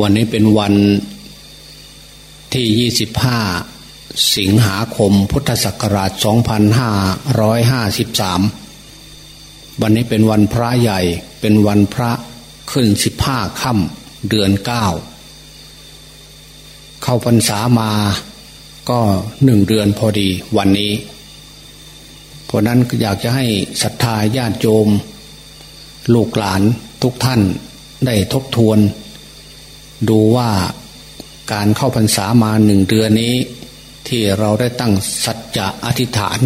วันนี้เป็นวันที่ยี่สิบห้าสิงหาคม พุทธศักราชสองพันห้าร้อยห้าสิบสามวันนี้เป็นวันพระใหญ่ เป็นวันพระขึ้นสิบห้าค่ำเดือนเก้าเข้าพรรษามาก็หนึ่งเดือนพอดีวันนี้ เพราะนั้นอยากจะให้ศรัทธาญาติโยม ลูกหลานทุกท่านได้ทบทวน ดูว่าการเข้าพรรษามาหนึ่งเดือนนี้ ที่เราได้ตั้งสัจจะอธิษฐาน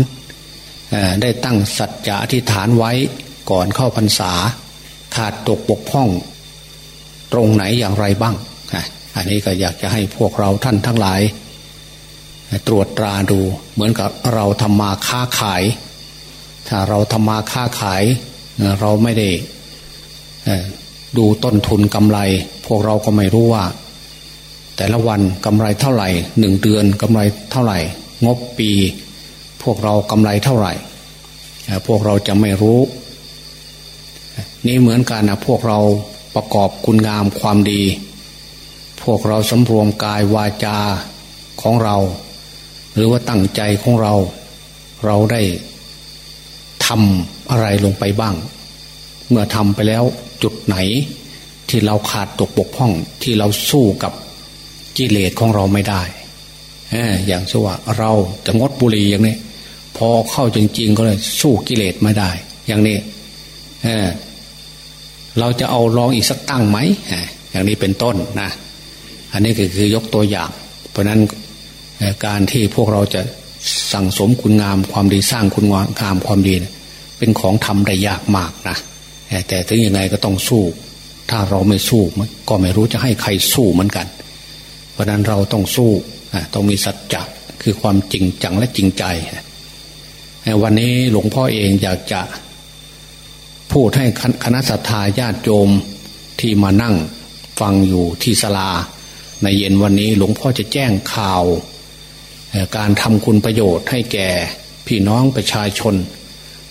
ได้ตั้งสัจจะอธิษฐานไว้ก่อนเข้าพรรษา ขาดตกบกพ่อง ตรงไหนอย่างไรบ้าง อันนี้ก็อยากจะให้พวกเราท่านทั้งหลาย ตรวจตราดูเหมือนกับเราทำมาค้าขาย ถ้าเราทำมาค้าขาย เราไม่ได้ ดูต้นทุนกำไร พวกเราก็ไม่รู้ว่า แต่ละวันกำไรเท่าไหร่หนึ่งเดือนกำไรเท่าไหร่ งบปี พวกเรากำไรเท่าไหร่ พวกเราจะไม่รู้ นี่เหมือนกันนะพวกเราประกอบคุณงามความดี พวกเราสำรวมกายวาจาของเรา หรือว่าตั้งใจของเรา เราได้ทำอะไรลงไปบ้าง เมื่อทำไปแล้ว จุดไหน ที่เราขาดตกบกพร่องที่เราสู้กับกิเลสของเราไม่ได้อย่างเช่นว่าเราจะงดบุหรี่อย่างนี้พอเข้าจริง ๆ ก็เลยสู้กิเลสไม่ได้ อย่างนี้เเราจะเอาลองอีกสักตั้งไหมอย่างนี้เป็นต้นนะอันนี้ก็คือยกตัวอย่าง เพราะนั้นการที่พวกเราจะสั่งสมคุณงามความดีสร้างคุณงามความดี เป็นของทำได้ยากมากนะ แต่ถึงยังไงก็ต้องสู้ ถ้าเราไม่สู้ก็ไม่รู้จะให้ใครสู้เหมือนกัน เพราะนั้นเราต้องสู้ต้องมีสัจจะคือความจริงจังและจริงใจ วันนี้หลวงพ่อเองอยากจะพูดให้คณะสัตยาญาติโยมที่มานั่งฟังอยู่ที่ศาลา ในเย็นวันนี้หลวงพ่อจะแจ้งข่าว การทำคุณประโยชน์ให้แก่พี่น้องประชาชน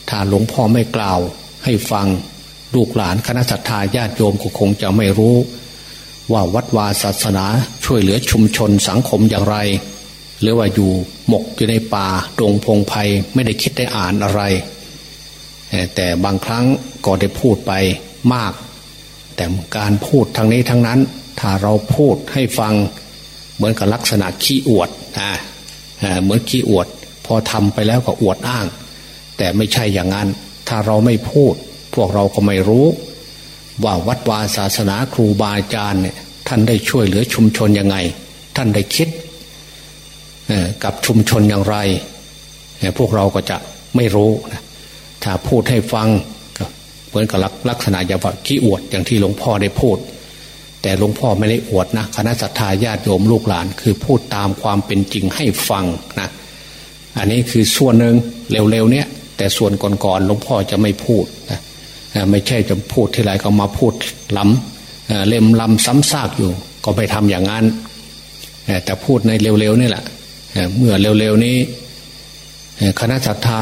ถ้าหลวงพ่อไม่กล่าวให้ฟัง ลูกหลานคณะสัตยาญาติโยมก็คงจะไม่รู้ ว่าวัดวาศาสนาช่วยเหลือชุมชนสังคมอย่างไร หรือว่าอยู่หมกอยู่ในป่าดงพงไพ่ไม่ได้คิดได้อ่านอะไร แต่บางครั้งก็ได้พูดไปมาก แต่การพูดทางนี้ทั้งนั้น ถ้าเราพูดให้ฟังเหมือนกับลักษณะขี้อวดนะเหมือนขี้อวด พอทำไปแล้วก็อวดอ้าง แต่ไม่ใช่อย่างนั้น ถ้าเราไม่พูด พวกเราก็ไม่รู้ ว่าวัดวาศาสนาครูบาอาจารย์เนี่ยท่านได้ช่วยเหลือชุมชนยังไง ท่านได้คิดกับชุมชนอย่างไรพวกเราก็จะไม่รู้นะถ้าพูดให้ฟังเหมือนกับลักษณะอย่างว่าขี้อวดอย่างที่หลวงพ่อได้พูด แต่หลวงพ่อไม่ได้อวดนะคณะสัตยาญาติโยมลูกหลาน คือพูดตามความเป็นจริงให้ฟังนะอันนี้คือส่วนหนึ่งเร็วๆเนี้ยแต่ส่วนก่อนๆหลวงพ่อจะไม่พูดนะ ไม่ใช่จะพูดทีไรก็มาพูดล้ำเล่มล้ำซ้ำซากอยู่ ก็ไปทำอย่างนั้นแต่พูดในเร็วๆนี่แหละเมื่อเร็วๆนี้ คณะสัตยา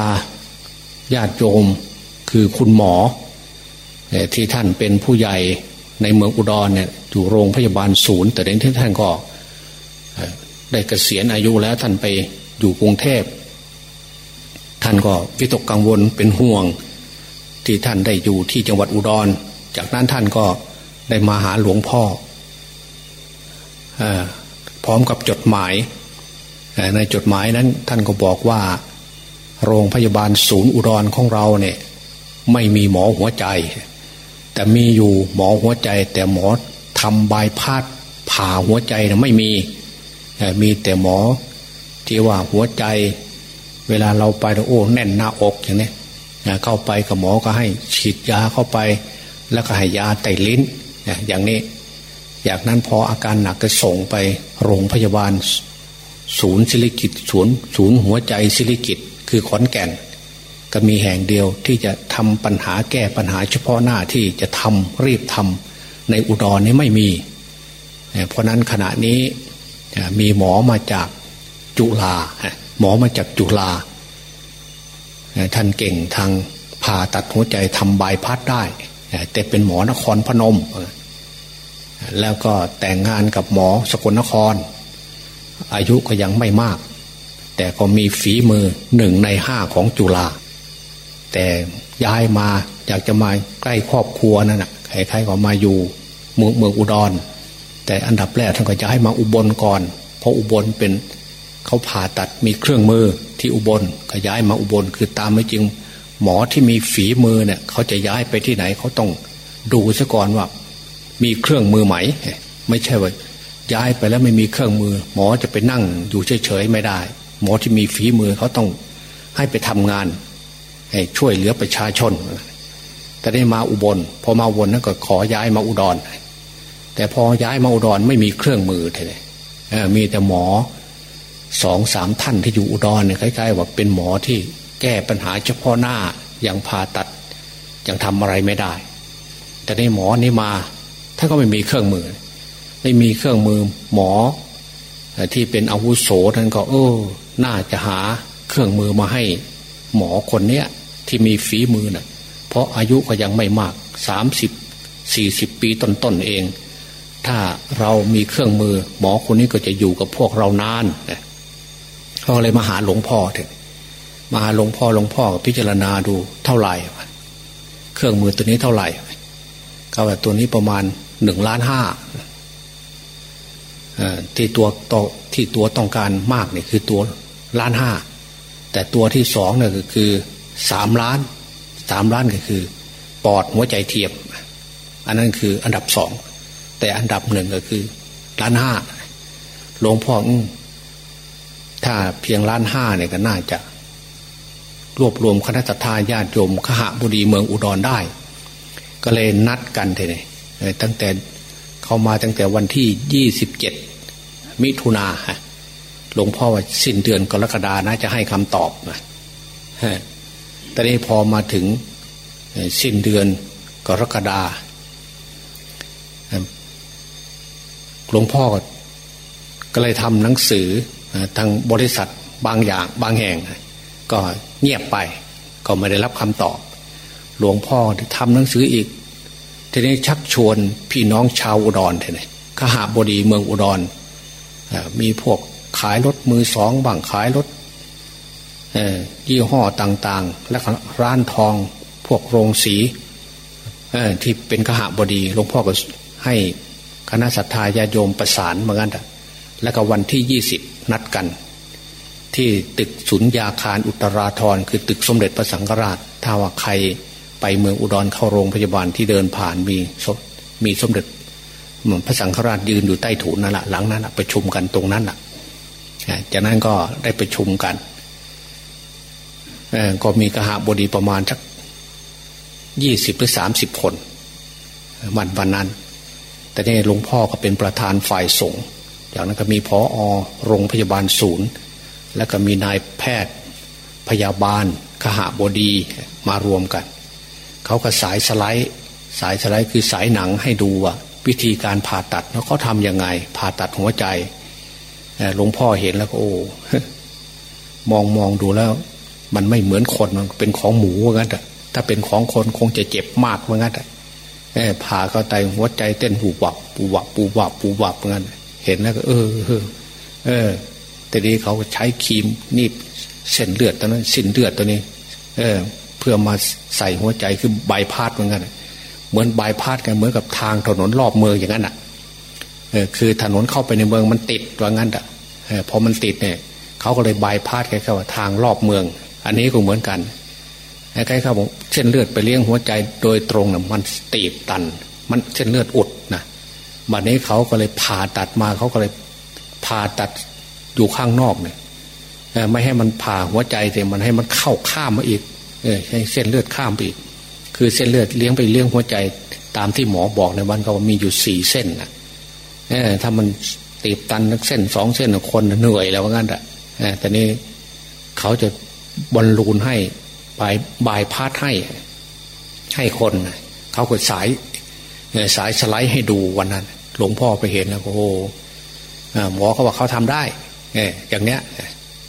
ญาติโยมคือคุณหมอที่ท่านเป็นผู้ใหญ่ในเมืองอุดรเนี่ยอยู่โรงพยาบาลศูนย์ แต่เด็นที่ท่านก็ได้เกษียณอายุแล้วท่านไปอยู่กรุงเทพ ท่านก็วิตกกังวลเป็นห่วง ที่ท่านได้อยู่ที่จังหวัดอุดร จากนั้นท่านก็ได้มาหาหลวงพ่ออพร้อมกับจดหมาย ในจดหมายนั้นท่านก็บอกว่า โรงพยาบาลศูนย์อุดรของเราเนี่ยไม่มีหมอหัวใจ แต่มีอยู่หมอหัวใจ แต่หมอทำบายพาดผ่าหัวใจนะไม่มีมีแต่หมอที่ว่าหัวใจ เวลาเราไปโอ้แน่นหน้าอกอย่างนี้ เข้าไปกับหมอก็ให้ฉีดยาเข้าไป แล้วก็ให้ยาไตลิ้นอย่างนี้อย่างนั้นพออาการหนักก็ส่งไปโรงพยาบาล ศูนย์ศิริกิตศูนย์ศูนย์หัวใจศิริกิตคือขอนแก่น ก็มีแห่งเดียวที่จะทำปัญหาแก้ปัญหาเฉพาะหน้าที่จะทำรีบทำในอุดรนี้ไม่มี เพราะนั้นขณะนี้มีหมอมาจากจุฬาหมอมาจากจุฬา ท่านเก่งทางผ่าตัดหัวใจทำบายพัดได้ แต่เป็นหมอนครพนม แล้วก็แต่งงานกับหมอสกลนคร อายุก็ยังไม่มาก แต่ก็มีฝีมือหนึ่งในห้าของจุฬาแต่ย้ายมาอยากจะมาใกล้ครอบครัวนั่นแหะใครๆก็มาอยู่เมืองเมืองอุดร แต่อันดับแรกท่านก็ย้ายมาอุบลก่อน เพราะอุบลเป็น เขาผ่าตัดมีเครื่องมือที่อุบลก็ย้ายมาอุบลคือตามไม่จริง หมอที่มีฝีมือเนี่ยเขาจะย้ายไปที่ไหนเขาต้องดูซะก่อนว่า มีเครื่องมือไหม ไม่ใช่ว่าย้ายไปแล้วไม่มีเครื่องมือ หมอจะไปนั่งอยู่เฉยๆไม่ได้ หมอที่มีฝีมือเขาต้องให้ไปทำงานให้ช่วยเหลือประชาชน แต่ได้มาอุบลพอมาอุบลนั้นก็ขอย้ายมาอุดร แต่พอย้ายมาอุดรไม่มีเครื่องมือเลยมีแต่หมอ สองสามท่านที่อยู่อุดรเนี่ยคล้ายๆว่าเป็นหมอที่แก้ปัญหาเฉพาะหน้าอย่างผ่าตัดยังทำอะไรไม่ได้ แต่ในหมอนี่มาท่านก็ไม่มีเครื่องมือ ไม่มีเครื่องมือหมอที่เป็นอาวุโสท่านก็เออน่าจะหาเครื่องมือมาให้หมอคนเนี้ยที่มีฝีมือนะ่ะ เพราะอายุก็ยังไม่มากสามสิบสี่สิบปีต้นๆเอง ถ้าเรามีเครื่องมือ หมอคนนี้ก็จะอยู่กับพวกเรานาน เขาเลยมาหาหลวงพ่อเถอะมาหาหลวงพ่อหลวงพ่อพิจารณาดูเท่าไหร่ เครื่องมือตัวนี้เท่าไหร่ก็ว่าตัวนี้ประมาณหนึ่งล้านห้าที่ตัวต่อที่ตัวต้องการมากเนี่ยคือตัวล้านห้าแต่ตัวที่สองเนี่ยก็คือสามล้านสามล้านก็คือ ปอดหัวใจเทียมอันนั้นคืออันดับสองแต่อันดับหนึ่งก็คือล้านห้าหลวงพ่อ ถ้าเพียงล้านห้าเนี่ยก็น่าจะรวบรวมคณะทาญาติโยมขหบุรีเมืองอุดรได้ ก็เลยนัดกันเทนี่ตั้งแต่เข้ามาตั้งแต่วันที่ยี่สิบเจ็ดมิถุนาหลวงพ่อว่าสิ้นเดือนกรกฎานะจะให้คำตอบนะแต่นี้พอมาถึงสิ้นเดือนกรกฎาหลวงพ่อก็เลยทำหนังสือ ทางบริษัทบางอย่างบางแห่ง ก็เงียบไป ก็ไม่ได้รับคำตอบ หลวงพ่อทำหนังสืออีก ทีนี้ชักชวนพี่น้องชาวอุดรทีนี้ขหาบดีเมืองอุดรมีพวกขายรถมือสองบางขายรถยี่ห้อต่างๆ และร้านทอง พวกโรงสีที่เป็นขหาบดีหลวงพ่อก็ให้คณะสัตยาญาโยมประสานเหมือนกัน แล้วก็วันที่ยี่สิบนัดกัน ที่ตึกสุญญาคารอุตราธรคือตึกสมเด็จพระสังฆราช ถ้าว่าใครไปเมืองอุดรเข้าโรงพยาบาลที่เดินผ่านมีมีสมเด็จพระสังฆราชยืนอยู่ใต้ถุนนั่นแหละหลังนั้นประชุมกันตรงนั้นแหละจากนั้นก็ได้ประชุมกันก็มีกระหาบดีประมาณสักยี่สิบหรือสามสิบคนวันวันนั้น แต่นี่หลวงพ่อก็เป็นประธานฝ่ายสงฆ์ จากนั้นก็มีพออโรงพยาบาลศูนย์ แล้วก็มีนายแพทย์ พยาบาลขหาบดีมารวมกัน เขาก็สายสไลด์สายสไลด์คือสายหนังให้ดูว่าวิธีการผ่าตัดแล้วเขาทำยังไง ผ่าตัดหัวใจหลวงพ่อเห็นแล้วก็โอ้มองมองดูแล้ว มันไม่เหมือนคนมันเป็นของหมูว่างั้นแต่ถ้าเป็นของคนคงจะเจ็บมากว่างั้นแต่ผ่าเข้าไตหัวใจเต้นหูวับปูวับปูวับปูวับว่างั้น เห็นแล้วก็เออเออ แต่นี้เขาใช้ครีมนี่เส้นเลือดตัวนั้นสิ้นเลือดตัวนี้ เออ เพื่อมาใส่หัวใจคือใบพาดเหมือนกันเหมือนใบพาดกันเหมือนกับทางถนนรอบเมืองอย่างนั้นอะเออคือถนนเข้าไปในเมืองมันติดว่างั้นอะเออพอมันติดเนี่ยเขาก็เลยใบพาดแค่ว่าทางรอบเมือง อันนี้ก็เหมือนกันไอ้ใครเขาบอกเส้นเลือดไปเลี้ยงหัวใจโดยตรงน่ะมันตีบตัน มันเส้นเลือดอุดนะ บัดนี้เขาก็เลยผ่าตัดมาเขาก็เลยผ่าตัดอยู่ข้างนอกเนี่ยไม่ให้มันผ่าหัวใจแต่มันให้มันเข้าข้ามมาอีกเออให้เส้นเลือดข้ามไปอีก คือเส้นเลือดเลี้ยงไปเลี้ยงหัวใจ ตามที่หมอบอกในวันเขามีอยู่สี่เส้นนะเออถ้ามันตีบตันนักเส้นสองเส้นคนเหนื่อยแล้วว่างั้นอะแต่นี้เขาจะบอลลูนให้บายบายพาดให้ ให้คน เขากดสาย สายสไลด์ให้ดูวันนั้น หลวงพ่อไปเห็นแล้วโอ้โหหมอเขาบอกเขาทำได้อย่างเนี้ย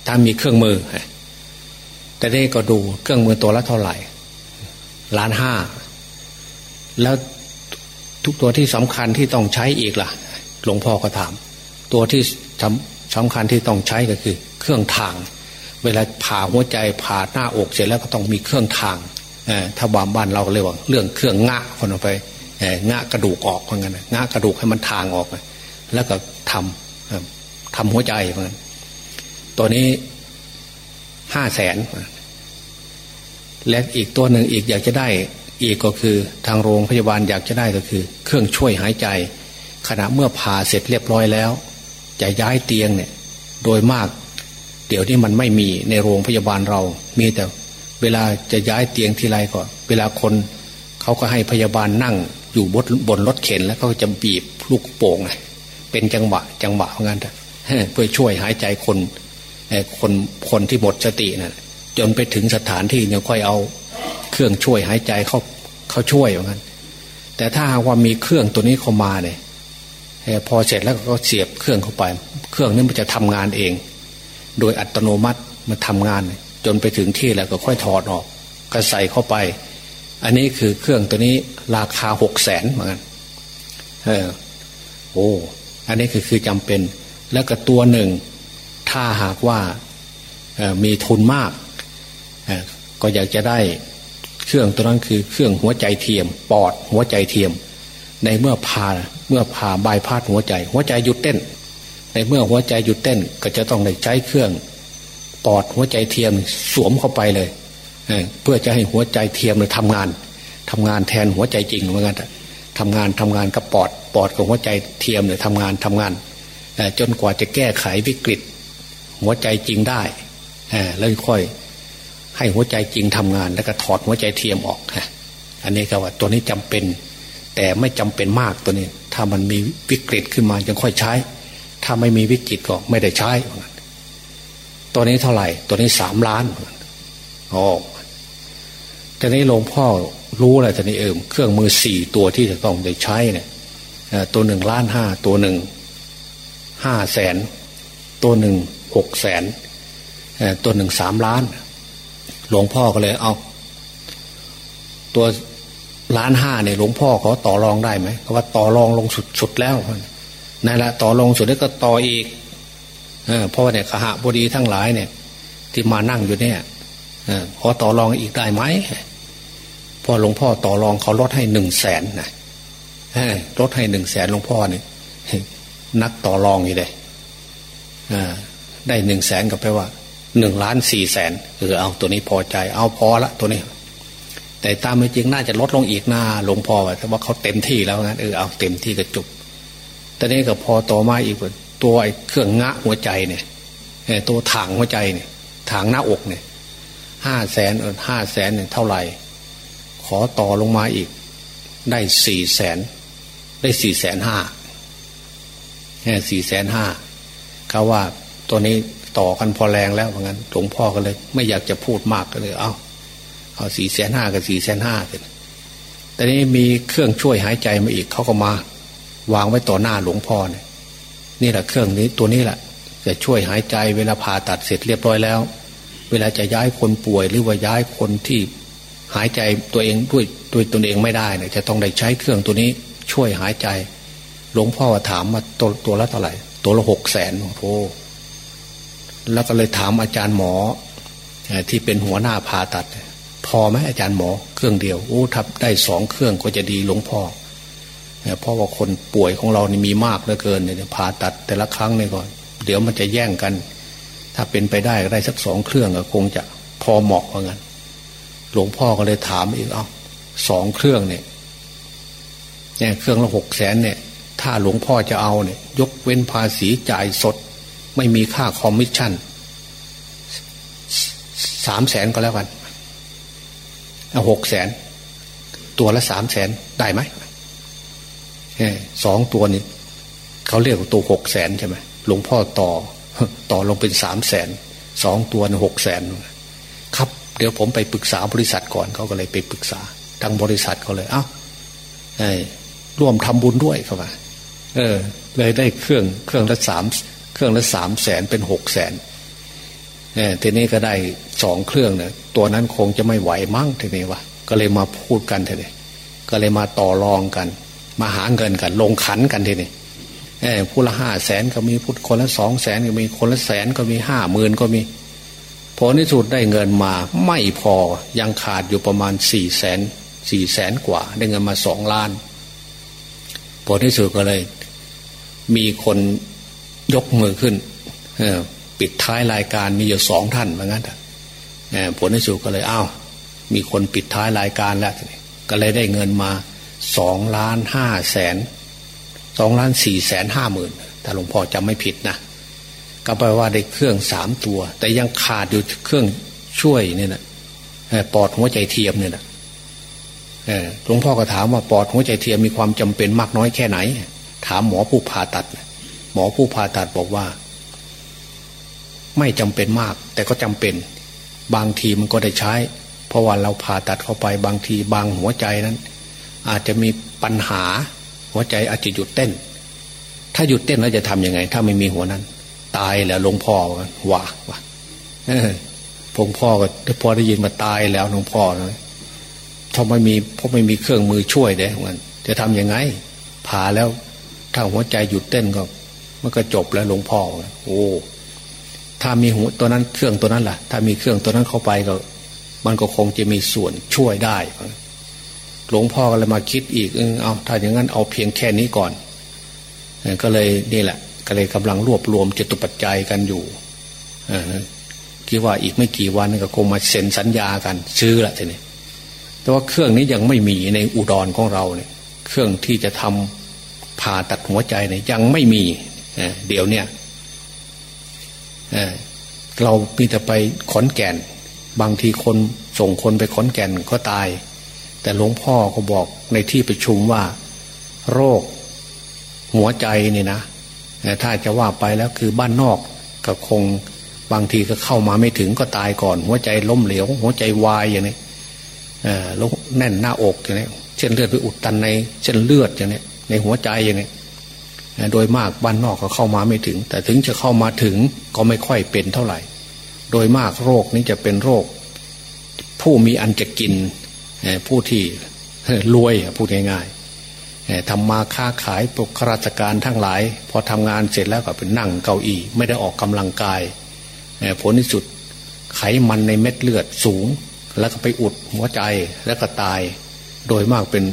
ถ้ามีเครื่องมือ แต่นี่ก็ดูเครื่องมือตัวละเท่าไหร่ล้านห้า แล้วทุกตัวที่สำคัญที่ต้องใช้อีกล่ะ หลวงพ่อก็ถาม ตัวที่สำคัญที่ต้องใช้ก็คือ เครื่องทาง เวลาผ่าหัวใจผ่าหน้าอกเสร็จแล้วก็ต้องมีเครื่องทางถ้าบ้านบ้านเราเรียกว่าเรื่องเครื่องงะคนออกไป งะกระดูกออกเหมือนกันงะกระดูกให้มันทางออก แล้วก็ทำทำหัวใจเหมือนกันตัวนี้ห้าแสนและอีกตัวหนึ่งอีกอยากจะได้อีกก็คือทางโรงพยาบาลอยากจะได้ก็คือ เครื่องช่วยหายใจ ขณะเมื่อผ่าเสร็จเรียบร้อยแล้ว จะย้ายเตียงเนี่ย โดยมาก เดี๋ยวนี้มันไม่มีในโรงพยาบาลเรา มีแต่ เวลาจะย้ายเตียงทีไรก็ เวลาคนเขาก็ให้พยาบาลนั่ง อยู่บนบนรถเข็นแล้วก็จะบีบลูกโป่งเป็นจังหวะจังหวะเพราะงั้นเพื่อช่วยหายใจคนคนคนที่หมดสตินะ่ะจนไปถึงสถานที่เนี่ยค่อยเอาเครื่องช่วยหายใจเขาเขาช่วยอย่างนั้น แต่ถ้าว่ามีเครื่องตัวนี้เข้ามาเนี่ยพอเสร็จแล้วก็เสียบเครื่องเข้าไป เครื่องนี้มันจะทำงานเอง โดยอัตโนมัติมันทำงาน จนไปถึงที่แล้วก็ค่อยถอดออก ก็ใส่เข้าไป อันนี้คือเครื่องตัวนี้ราคาหกแสนเหมือนกันเออโอ้อันนี้คือคือจำเป็น แล้วก็ตัวหนึ่ง ถ้าหากว่ามีทุนมาก ก็อยากจะได้เครื่องตัวนั้นคือเครื่องหัวใจเทียม ปอดหัวใจเทียม ในเมื่อผ่าเมื่อผ่าบายพาดหัวใจ หัวใจหยุดเต้น ในเมื่อหัวใจหยุดเต้นก็จะต้องได้ใช้เครื่อง ปอดหัวใจเทียมสวมเข้าไปเลย เพื่อจะให้หัวใจเทียมเลยทำงานทำงานแทนหัวใจจริงเหมือนกันทำงานทำงานกับปอดปอดกับหัวใจเทียมเนี่ยทำงานทำงานจนกว่าจะแก้ไขวิกฤต หัวใจจริงได้แล้วค่อยให้หัวใจจริงทำงาน แล้วก็ถอดหัวใจเทียมออกอันนี้ก็ว่าตัวนี้จำเป็น แต่ไม่จำเป็นมากตัวนี้ ถ้ามันมีวิกฤตขึ้นมาจึงค่อยใช้ ถ้าไม่มีวิกฤตก็ไม่ได้ใช้ตัวนี้เท่าไหร่ ตัวนี้สามล้าน โอ้ ทีนี้หลวงพ่อรู้อะไรทีนี้เอิมเครื่องมือสี่ตัวที่จะต้องได้ใช้เนี่ยตัวหนึ่งล้านห้าตัวหนึ่งห้าแสน ตัวหนึ่งหกแสนตัวหนึ่งสามล้าน หลวงพ่อก็เลยเอา ตัวล้านห้าเนี่ยหลวงพ่อเขาต่อรองได้ไหมเพราะว่าต่อรองลงสุดสุดแล้วนั่นแหละต่อรองสุดแล้วก็ต่ออีกเพราะว่าเนี่ยขหะบดีทั้งหลายเนี่ย ที่มานั่งอยู่เนี่ย ขอต่อรองอีกได้ไหมพอหลวงพ่อต่อรองเขาลดให้หนึ่งแสนนะลดให้หนึ่งแสนหลวงพ่อเนี่ยนักต่อรองอยู่เลยได้หนึ่งแสนก็แปลว่าหนึ่งล้านสี่แสนเออเอาตัวนี้พอใจ เอาพอละตัวนี้ แต่ตามจริงน่าจะลดลงอีกหน้าหลวงพ่อแต่ว่าเขาเต็มที่แล้วงั้นเออเอาเต็มที่ก็จบแต่นี้ก็พอต่อมาอีกตัวไอ้เครื่องงะหัวใจเนี่ยตัวถังหัวใจเนี่ยถังหน้าอกเนี่ย ห้าแสนเออห้าแสนเนี่ยเท่าไหร่ ขอต่อลงมาอีก ได้สี่แสนได้สี่แสนห้าแค่สี่แสนห้าเขาว่าตัวนี้ต่อกันพอแรงแล้วเพราะงั้นหลวงพ่อก็เลย ไม่อยากจะพูดมากก็เลย เอาเอาสี่แสนห้ากับสี่แสนห้ากันแต่นี้มีเครื่องช่วยหายใจมาอีกเขาก็มา วางไว้ต่อหน้าหลวงพ่อเนี่ยนี่แหละเครื่องนี้ตัวนี้แหละจะช่วยหายใจเวลาผ่าตัดเสร็จเรียบร้อยแล้ว เวลาจะย้ายคนป่วย หรือว่าย้ายคนที่หายใจตัวเองด้วยด้วยตนเองไม่ได้เนี่ยจะต้องได้ใช้เครื่องตัวนี้ช่วยหายใจ หลวงพ่อถามมาตัวตัวละเท่าไหร่ ตัวละหกแสนโอ้โหแล้วก็เลยถามอาจารย์หมอที่เป็นหัวหน้าผ่าตัด พอไหมอาจารย์หมอเครื่องเดียวโอ้ทับได้สองเครื่องก็จะดีหลวงพ่อเพราะว่าคนป่วยของเรานี่มีมากเหลือเกินเนี่ยผ่าตัดแต่ละครั้งเนี่ยก่อนเดี๋ยวมันจะแย่งกัน ถ้าเป็นไปได้ก็ได้สักสองเครื่องก็คงจะพอเหมาะเหมือนกันหลวงพ่อก็เลยถามอีกเอาสองเครื่องเนี่ยเนี่ยเครื่องละหกแสนเนี่ย ถ้าหลวงพ่อจะเอาเนี่ย ยกเว้นภาษีจ่ายสด ไม่มีค่าคอมมิชชั่นสามแสนก็แล้วกันเอาหกแสนตัวละสามแสนได้ไหมสองตัวนี้เขาเรียกว่าตัวหกแสนใช่ไหมหลวงพ่อต่อ ต่อลงเป็นสามแสนสองตัวหกแสนครับเดี๋ยวผมไปปรึกษาบริษัทก่อนเขาก็เลยไปปรึกษาทางบริษัทเขาเลยเอ้าร่วมทำบุญด้วยเขาว่าเออ เลยได้เครื่องเครื่องละสามเครื่องละสามแสนเป็นหกแสนเนี่ยทีนี้ก็ได้สองเครื่องเนี่ยตัวนั้นคงจะไม่ไหวมั้งทีนี้วะก็เลยมาพูดกันทีนี้ก็เลยมาต่อรองกัน มาหาเงินกัน ลงขันกันทีนี้ ผู้ละห้าแสนก็มีพุทคนละสองแสนก็มีคนละแสนก็มีห้าหมื่นก็มีพอที่สุดได้เงินมาไม่พอยังขาดอยู่ประมาณสี่แสนสี่แสนกว่า ได้เงินมาสองล้านพอที่สุดก็เลย มีคนยกมือขึ้นปิดท้ายรายการมีอยู่สองท่านเหมือนกันผลที่สุดก็เลยอ้าวมีคนปิดท้ายรายการแล้วก็เลยได้เงินมาสองล้านห้าแสน สองล้านสี่แสนห้าหมื่นถ้าหลวงพ่อจำไม่ผิดนะก็แปลว่าได้เครื่องสามตัว แต่ยังขาดอยู่เครื่องช่วยเนี่ยนะปอดหัวใจเทียมเนี่ยนะหลวงพ่อก็ถามว่าปอดหัวใจเทียมมีความจำเป็นมากน้อยแค่ไหน ถามหมอผู้ผ่าตัด หมอผู้ผ่าตัดบอกว่า ไม่จำเป็นมาก แต่ก็จำเป็น บางทีมันก็ได้ใช้ เพราะว่าเราผ่าตัดเข้าไปบางทีบางหัวใจนั้น อาจจะมีปัญหา หัวใจอาจจะหยุดเต้น ถ้าหยุดเต้นแล้วจะทํำยังไง ถ้าไม่มีหัวนั้น ตายแล้วหลวงพ่อว่าว่าหลวงพ่อก็พอได้ยินมาตายแล้วหลวงพ่อเลยถ้าไม่มีเพราะไม่มีเครื่องมือช่วยเด้มันจะทํำยังไงผ่าแล้ว ถ้าหัวใจหยุดเต้นก็ มันก็จบแล้วหลวงพ่อโอ้ถ้ามีหัวตัวนั้นเครื่องตัวนั้นล่ะ ถ้ามีเครื่องตัวนั้นเข้าไปก็ มันก็คงจะมีส่วนช่วยได้ หลวงพ่อก็เลยมาคิดอีกเออเอาถ้าอย่างนั้นเอาเพียงแค่นี้ก่อนก็เลยนี่แหละ ก็เลยกำลังรวบรวมจตุปัจจัยกันอยู่คิดว่าอีกไม่กี่วันก็คงมาเซ็นสัญญากัน ซื้อละทีนี้แต่ว่าเครื่องนี้ยังไม่มีในอุดรของเราเนี่ย เครื่องที่จะทำผ่าตัดหัวใจเนี่ยยังไม่มีเดี๋ยวเนี่ยเรามีแต่ไปขอนแก่น บางทีคนส่งคนไปขอนแก่นก็ตาย แต่หลวงพ่อก็บอกในที่ประชุมว่า โรค หัวใจนี่นะถ้าจะว่าไปแล้วคือบ้านนอกก็คงบางทีก็เข้ามาไม่ถึงก็ตายก่อน หัวใจล้มเหลว หัวใจวายอย่างนี้ลงแน่นหน้าอกอย่างนี้เช่นเลือดไปอุดตันในเช่นเลือดอย่างนี้ในหัวใจอย่างนี้โดยมากบ้านนอกก็เข้ามาไม่ถึง แต่ถึงจะเข้ามาถึงก็ไม่ค่อยเป็นเท่าไหร่ โดยมากโรคนี้จะเป็นโรค ผู้มีอันจะกิน ผู้ที่รวยพูดง่ายๆทำมาค้าขายปกข้าราชการทั้งหลาย พอทำงานเสร็จแล้วก็เป็นนั่งเก้าอี้ไม่ได้ออกกำลังกายผลที่สุดไขมันในเม็ดเลือดสูง แล้วก็ไปอุดหัวใจแล้วก็ตาย โดยมากเป็น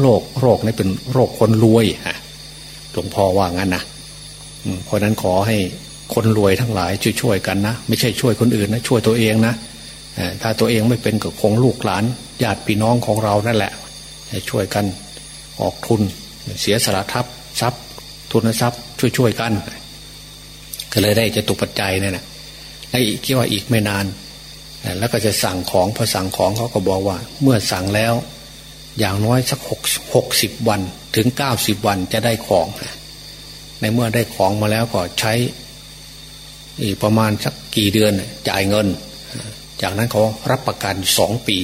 โรคโรคนี้เป็นโรคคนรวยฮะหลวงพ่อว่างั้นนะเพราะนั้นขอให้คนรวยทั้งหลายช่วยๆกันนะ ไม่ใช่ช่วยคนอื่นนะ ช่วยตัวเองนะ ถ้าตัวเองไม่เป็นก็คงลูกหลานญาติพี่น้องของเรานั่นแหละ ช่วยกันออกทุนเสียสละทัพทรัพย์ ทุนทรัพย์ช่วยๆกัน ก็เลยได้จะตุปัจจัยเนี่ยนะและอีกคิดว่าอีกไม่นาน แล้วก็จะสั่งของพอสั่งของเขาก็บอกว่า เมื่อสั่งแล้ว อย่างน้อยสักหกหกสิบวันถึงเก้าสิบวันจะได้ของ ในเมื่อได้ของมาแล้วก็ใช้อีกประมาณสักกี่เดือนจ่ายเงิน จากนั้นเขารับประกันสองปี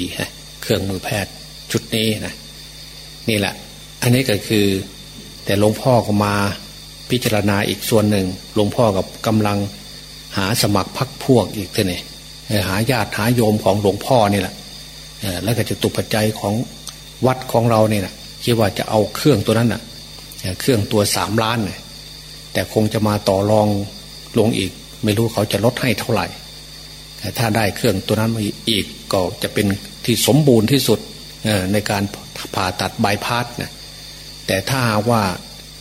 เครื่องมือแพทย์ชุดนี้นะนี่แหละ อันนี้ก็คือ แต่หลวงพ่อก็มาพิจารณาอีกส่วนหนึ่งหลวงพ่อกับกำลังหาสมัครพักพวกอีกเท่านี้หาญาติหาโยมของหลวงพ่อนี่แหละแล้วก็จะตุปัจจัยของวัดของเราเนี่ยนะคิดว่าจะเอาเครื่องตัวนั้นน่ะเครื่องตัวสามล้านนี่ยแต่คงจะมาต่อรองลงอีก ไม่รู้เขาจะลดให้เท่าไหร่ แต่ถ้าได้เครื่องตัวนั้นมาอีกก็จะเป็นที่สมบูรณ์ที่สุดในการผ่าตัดบายพาสนะแต่ถ้าว่า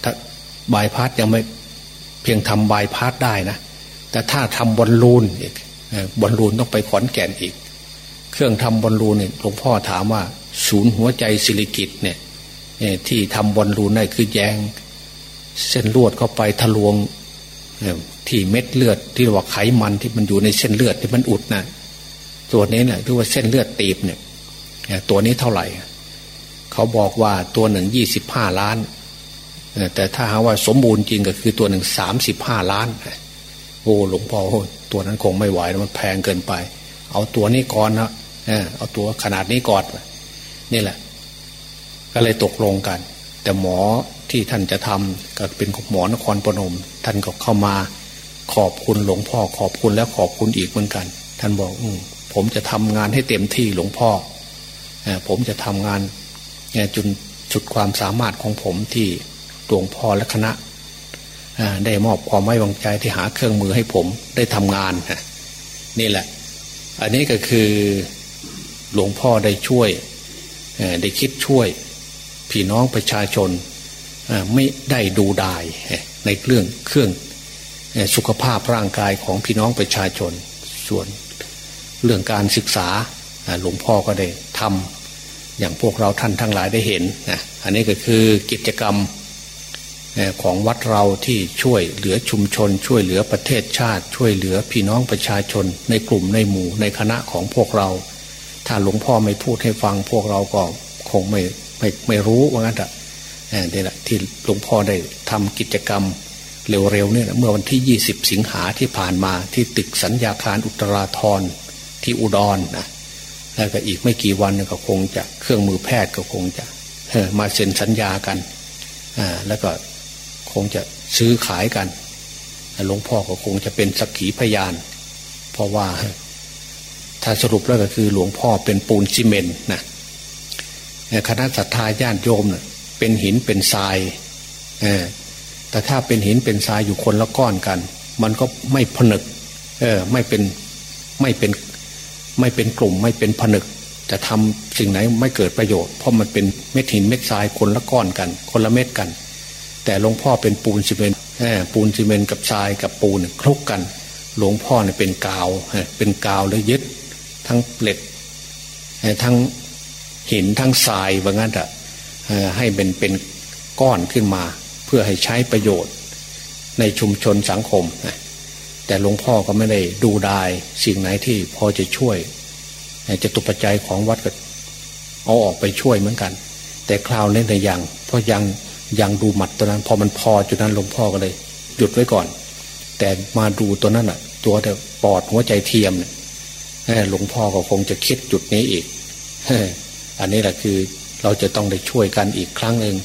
ถ้าบายพาสยังไม่เพียงทำบายพาสได้นะแต่ถ้าทำบอลลูนอีกบอลลูนต้องไปขอนแก่นอีก เครื่องทำบอลลูนเนี่ยหลวงพ่อถามว่า ศูนย์หัวใจสิริกิตเนี่ยที่ทำบอลลูนได้คือแยง เส้นลวดเข้าไปทะลวง ที่เม็ดเลือดที่ว่าไขมันที่มันอยู่ในเส้นเลือดที่มันอุดนะตัวนี้นี่ยที่ว่าเส้นเลือดตีบเนี่ยตัวนี้เท่าไหร่ เขาบอกว่าตัวหนึ่งยี่สิบห้าล้าน แต่ถ้าหาว่าสมบูรณ์จริงก็คือตัวหนึ่งสามสิบห้าล้าน โอ้หลวงพ่อตัวนั้นคงไม่ไหวมันแพงเกินไป เอาตัวนี้ก่อนนะเอาตัวขนาดนี้ก่อนนี่แหละ ก็เลยตกลงกัน แต่หมอที่ท่านจะทำก็เป็นหมอนครปนม ท่านก็เข้ามา ขอบคุณหลวงพ่อ ขอบคุณแล้วขอบคุณอีกเหมือนกัน ท่านบอกอผมจะทำงานให้เต็มที่หลวงพ่อผมจะทำงานจนสุดความสามารถของผมที่หลวงพ่อและคณะได้มอบความไว้วางใจที่หาเครื่องมือให้ผมได้ทำงานนี่แหละ อันนี้ก็คือหลวงพ่อได้ช่วยได้คิดช่วยพี่น้องประชาชนไม่ได้ดูดายในเรื่องเครื่อง สุขภาพร่างกายของพี่น้องประชาชน ส่วนเรื่องการศึกษาหลวงพ่อก็ได้ทำอย่างพวกเราท่านทั้งหลายได้เห็นนะอันนี้ก็คือกิจกรรมของวัดเราที่ช่วยเหลือชุมชน ช่วยเหลือประเทศชาติ ช่วยเหลือพี่น้องประชาชน ในกลุ่มในหมู่ในคณะของพวกเรา ถ้าหลวงพ่อไม่พูดให้ฟังพวกเราก็คงไม่ไม่ไม่รู้ว่างั้นอะนี่แหละที่หลวงพ่อได้ทำกิจกรรม เร็วๆเนี่ยเมื่อวันที่ยี่สิงหาที่ผ่านมาที่ตึกสัญญาคารอุตราธรที่อุดรนนะแล้วก็อีกไม่กี่วันก็คงจะเครื่องมือแพทย์ก็คงจะมาเซ็นสัญญากันแล้วก็คงจะซื้อขายกันหลวงพ่อก็คงจะเป็นสักขีพยาน เพราะว่าถ้าสรุปแล้วก็คือหลวงพ่อเป็นปูนซีเมนต์นะคณะศรัทธาญาติโยมเเป็นหินเป็นทราย แต่ถ้าเป็นหินเป็นทรายอยู่คนละก้อนกัน มันก็ไม่ผนึก เออไม่เป็นไม่เป็นไม่เป็นกลุ่มไม่เป็นผนึก จะทำสิ่งไหนไม่เกิดประโยชน์เพราะมันเป็นเม็ดหินเม็ดทรายคนละก้อนกัน คนละเม็ดกัน แต่หลวงพ่อเป็นปูนซีเมนต์ปูนซีเมนต์กับทรายกับปูนคลุกกัน หลวงพ่อเนี่ยเป็นกาวเป็นกาวแล้วยึดทั้งเหล็กทั้งหินทั้งทรายว่างั้นอะให้เป็นเป็นก้อนขึ้นมา เพื่อให้ใช้ประโยชน์ ในชุมชนสังคม แต่หลวงพ่อก็ไม่ได้ดูดายสิ่งไหนที่พอจะช่วยจะตุปัจจัยของวัดก็เอาออกไปช่วยเหมือนกัน แต่คราวนี้ในยังเพราะยังยังดูหมัดตัวนั้น พอมันพอจุดนั้นหลวงพ่อก็เลย หยุดไว้ก่อน แต่มาดูตัวนั้นอะ ตัวเดปอดหัวใจเทียมเนี่ยหลวงพ่อก็คงจะคิดจุดนี้อีกอันนี้แหละคือเราจะต้องได้ช่วยกันอีกครั้งหนึ่ง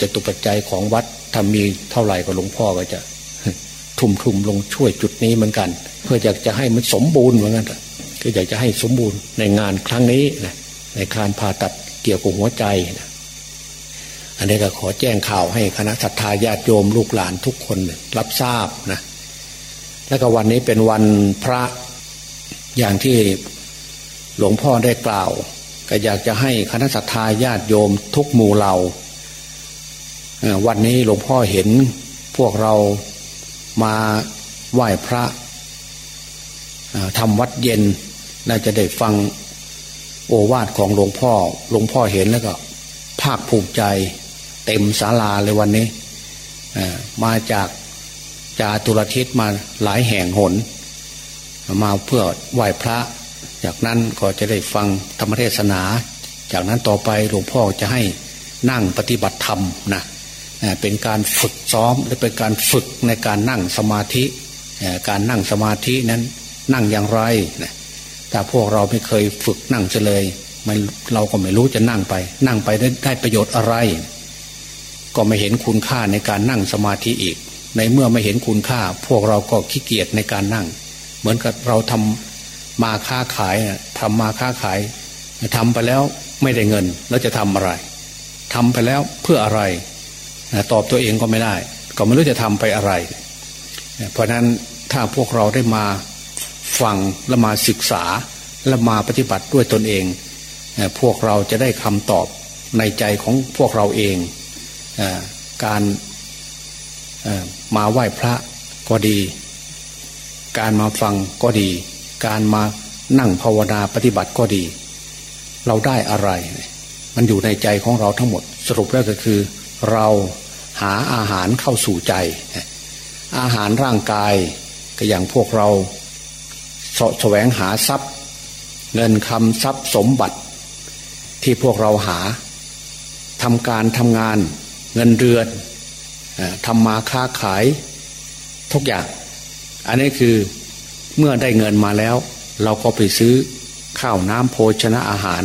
จะตุปัจจัยของวัดถ้ามีเท่าไหร่ก็หลวงพ่อก็จะทุ่มทุ่มลงช่วยจุดนี้เหมือนกัน เพื่ออยากจะให้มันสมบูรณ์เหมือนกันคือยากจะให้สมบูรณ์ในงานครั้งนี้นะในการผ่าตัดเกี่ยวกับหัวใจนะอันนี้ก็ขอแจ้งข่าวให้คณะศรัทธาญาติโยมลูกหลานทุกคนรับทราบนะแล้วก็วันนี้เป็นวันพระอย่างที่หลวงพ่อได้กล่าว ก็อยากจะให้คณะสัตยาญาติโยมทุกหมู่เหล่า วันนี้หลวงพ่อเห็นพวกเรามาไหว้พระทำวัดเย็น น่าจะได้ฟังโอวาทของหลวงพ่อ หลวงพ่อเห็นแล้วก็ ภาคภูมิใจ เต็มศาลาเลยวันนี้มาจากจาตุรทิศมาหลายแห่งหน มาเพื่อไหว้พระ จากนั้นก็จะได้ฟังธรรมเทศนา จากนั้นต่อไปหลวงพ่อจะให้นั่งปฏิบัติธรรมนะ เป็นการฝึกซ้อมและเป็นการฝึกในการนั่งสมาธิ การนั่งสมาธินั้นนั่งอย่างไรนะแต่พวกเราไม่เคยฝึกนั่งเลยเราก็ไม่รู้จะนั่งไป นั่งไปได้ได้ประโยชน์อะไร ก็ไม่เห็นคุณค่าในการนั่งสมาธิอีก ในเมื่อไม่เห็นคุณค่า พวกเราก็ขี้เกียจในการนั่ง เหมือนกับเราทำมาค้าขายทำมาค้าขายทำไปแล้วไม่ได้เงิน แล้วจะทำอะไรทำไปแล้วเพื่ออะไร ตอบตัวเองก็ไม่ได้ ก็ไม่รู้จะทำไปอะไร เพราะนั้นถ้าพวกเราได้มาฟังและมาศึกษาและมาปฏิบัติด้วยตนเอง พวกเราจะได้คำตอบในใจของพวกเราเองการมาไหว้พระก็ดี การมาฟังก็ดี การมานั่งภาวนาปฏิบัติก็ดี เราได้อะไร มันอยู่ในใจของเราทั้งหมด สรุปแล้วก็คือ เราหาอาหารเข้าสู่ใจ อาหารร่างกายก็อย่างพวกเราสแสวงหาทรัพย์ เงินคำทรัพย์สมบัติ ที่พวกเราหาทำการทำงานเงินเดือนทำมาค้าขาย ทุกอย่าง อันนี้คือเมื่อได้เงินมาแล้ว เราก็ไปซื้อข้าวน้ำโภชนะอาหาร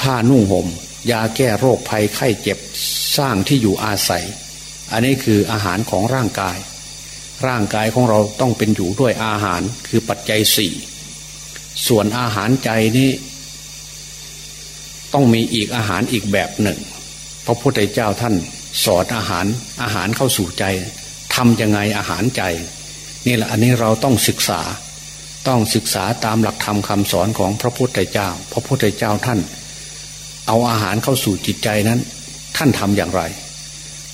ผ้านุ่งหม่ม ยาแก้โรคภัยไข้เจ็บสร้างที่อยู่อาศัย อันนี้คืออาหารของร่างกาย ร่างกายของเราต้องเป็นอยู่ด้วยอาหารคือปัจจัยสี่ส่วนอาหารใจนี้ ต้องมีอีกอาหารอีกแบบหนึ่งพระพุทธเจ้าท่านสอนอาหารอาหารเข้าสู่ใจทำยังไงอาหารใจ นี่แหละอันนี้เราต้องศึกษา ต้องศึกษาตามหลักธรรมคาสอนของพระพุทธเจ้า พระพุทธเจ้าท่าน เอาอาหารเข้าสู่จิตใจนั้น ท่านทำอย่างไร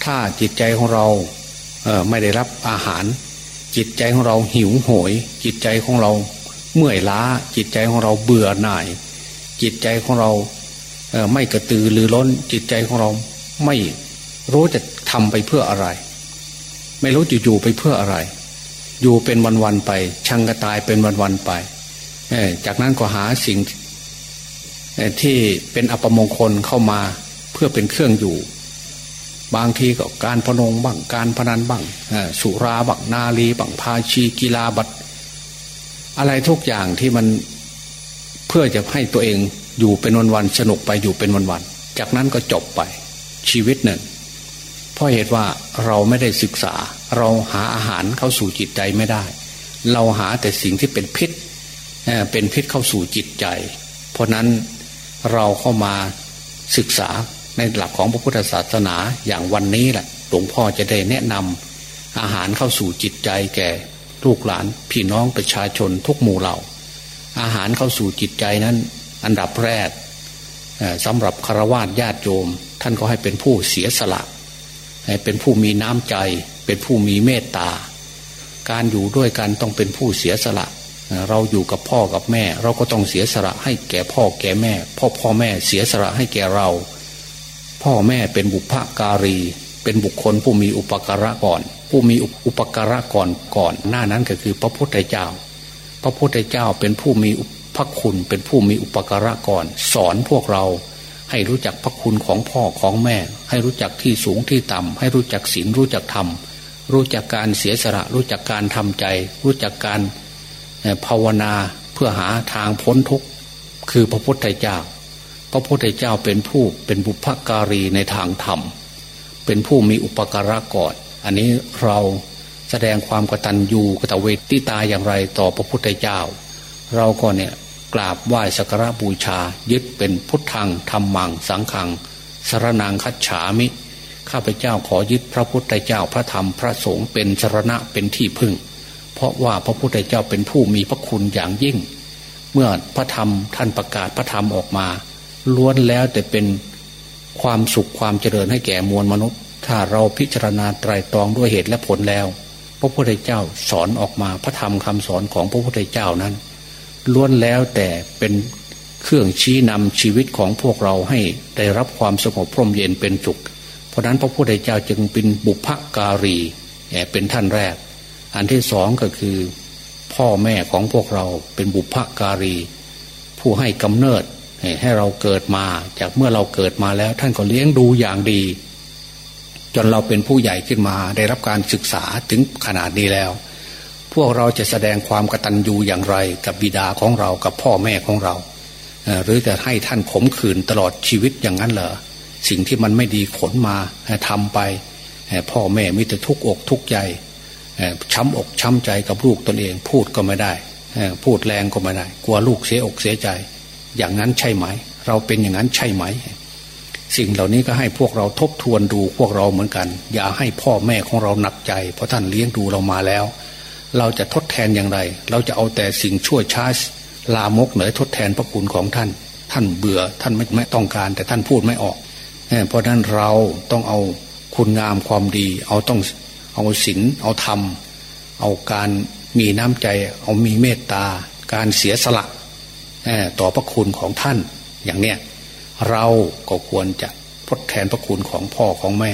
ถ้าจิตใจของเราเไม่ได้รับอาหาร จิตใจของเราหิวโหยจิตใจของเราเมื่อยล้า จิตใจของเราเบื่อหน่าย จิตใจของเราไม่กระตือรือร้น จิตใจของเราไม่รู้จะทำไปเพื่ออะไร ไม่รู้จะอยู่ไปเพื่ออะไร อยู่เป็นวันๆไป ชังกระตายเป็นวันๆไปจากนั้นก็หาสิ่ง ที่เป็นอัปมงคลเข้ามาเพื่อเป็นเครื่องอยู่ บางทีก็การพนงบังการพนันบังสุราบังนาลีบังพาชีกีฬาบัตอะไรทุกอย่างที่มันเพื่อจะให้ตัวเองอยู่เป็นวันๆสนุกไปอยู่เป็นวันๆจากนั้นก็จบไปชีวิตหนึ่งเพราะเหตุว่าเราไม่ได้ศึกษา เราหาอาหารเข้าสู่จิตใจไม่ได้ เราหาแต่สิ่งที่เป็นพิษเป็นพิษเข้าสู่จิตใจ เพราะนั้น เราเข้ามาศึกษาในหลักของพระพุทธศาสนาอย่างวันนี้แหละหลวงพ่อจะได้แนะนำอาหารเข้าสู่จิตใจแก่ลูกหลานพี่น้องประชาชนทุกหมู่เหล่า อาหารเข้าสู่จิตใจนั้น อันดับแรกสำหรับคารวะญาติโยม ท่านก็ให้เป็นผู้เสียสละให้เป็นผู้มีน้ำใจ เป็นผู้มีเมตตา การอยู่ด้วยกันต้องเป็นผู้เสียสละ เราอยู่กับพ่อกับแม่ เราก็ต้องเสียสละให้แก่พ่อแก่แม่ พ่อพ่อแม่เสียสละให้แก่เรา พ่อแม่เป็นบุพการี เป็นบุคคลผู้มีอุปการะก่อน ผู้มีอุปการะก่อนก่อน หน้านั้นก็คือพระพุทธเจ้า พระพุทธเจ้าเป็นผู้มีพระคุณเป็นผู้มีอุปการะก่อน สอนพวกเราให้รู้จักพระคุณของพ่อของแม่ ให้รู้จักที่สูงที่ต่ำให้รู้จักศีลรู้จักธรรมรู้จักการเสียสละรู้จักการทำใจ รู้จักการ ภาวนาเพื่อหาทางพ้นทุกข์คือพระพุทธเจ้า พระพุทธเจ้าเป็นผู้เป็นบุพการีในทางธรรม เป็นผู้มีอุปการะก่อนอันนี้เราแสดงความกตัญญูกตเวทีตาอย่างไรต่อพระพุทธเจ้า เราก็เนี่ยกราบไหว้สักการะบูชายึดเป็นพุทธังธรรมัง สังขังสารนางคัจฉามิ ข้าพเจ้าขอยึดพระพุทธเจ้าพระธรรมพระสงฆ์เป็นสรณะเป็นที่พึ่ง เพราะว่าพระพุทธเจ้าเป็นผู้มีพระคุณอย่างยิ่ง เมื่อพระธรรมท่านประกาศพระธรรมออกมา ล้วนแล้วแต่เป็นความสุขความเจริญให้แก่มวลมนุษย์ ถ้าเราพิจารณาไตรตรองด้วยเหตุและผลแล้ว พระพุทธเจ้าสอนออกมาพระธรรมคำสอนของพระพุทธเจ้านั้น ล้วนแล้วแต่เป็นเครื่องชี้นำชีวิตของพวกเราให้ได้รับความสงบพร่มเย็นเป็นจุกเพราะนั้นพระพุทธเจ้าจึงเป็นบุพการีเป็นท่านแรก อันที่สองก็คือ พ่อแม่ของพวกเราเป็นบุพการี ผู้ให้กำเนิดให้เราเกิดมา จากเมื่อเราเกิดมาแล้ว ท่านก็เลี้ยงดูอย่างดี จนเราเป็นผู้ใหญ่ขึ้นมา ได้รับการศึกษาถึงขนาดนี้แล้ว พวกเราจะแสดงความกตัญญูอย่างไร กับบิดาของเรากับพ่อแม่ของเรา หรือจะให้ท่านขมขื่นตลอดชีวิตอย่างนั้นเหรอสิ่งที่มันไม่ดีขนมาทำไปพ่อแม่มิแต่ทุกอกทุกใจ ช้ำอกช้ำใจกับลูกตนเอง พูดก็ไม่ได้พูดแรงก็ไม่ได้ กลัวลูกเสียอกเสียใจ อย่างนั้นใช่ไหม เราเป็นอย่างนั้นใช่ไหม สิ่งเหล่านี้ก็ให้พวกเราทบทวนดูพวกเราเหมือนกัน อย่าให้พ่อแม่ของเราหนักใจ เพราะท่านเลี้ยงดูเรามาแล้ว เราจะทดแทนอย่างไร เราจะเอาแต่สิ่งชั่วช้าลามกเหนือทดแทนพระคุณของท่าน ท่านเบื่อท่านไม่ไม่ต้องการ แต่ท่านพูดไม่ออก เพราะนั้นเราต้องเอาคุณงามความดี เอาต้อง เอาศีลเอาธรรม เอาการมีน้ำใจ เอามีเมตตา การเสียสละต่อพระคุณของท่านอย่างเนี้ยเราก็ควรจะทดแทนพระคุณของพ่อของแม่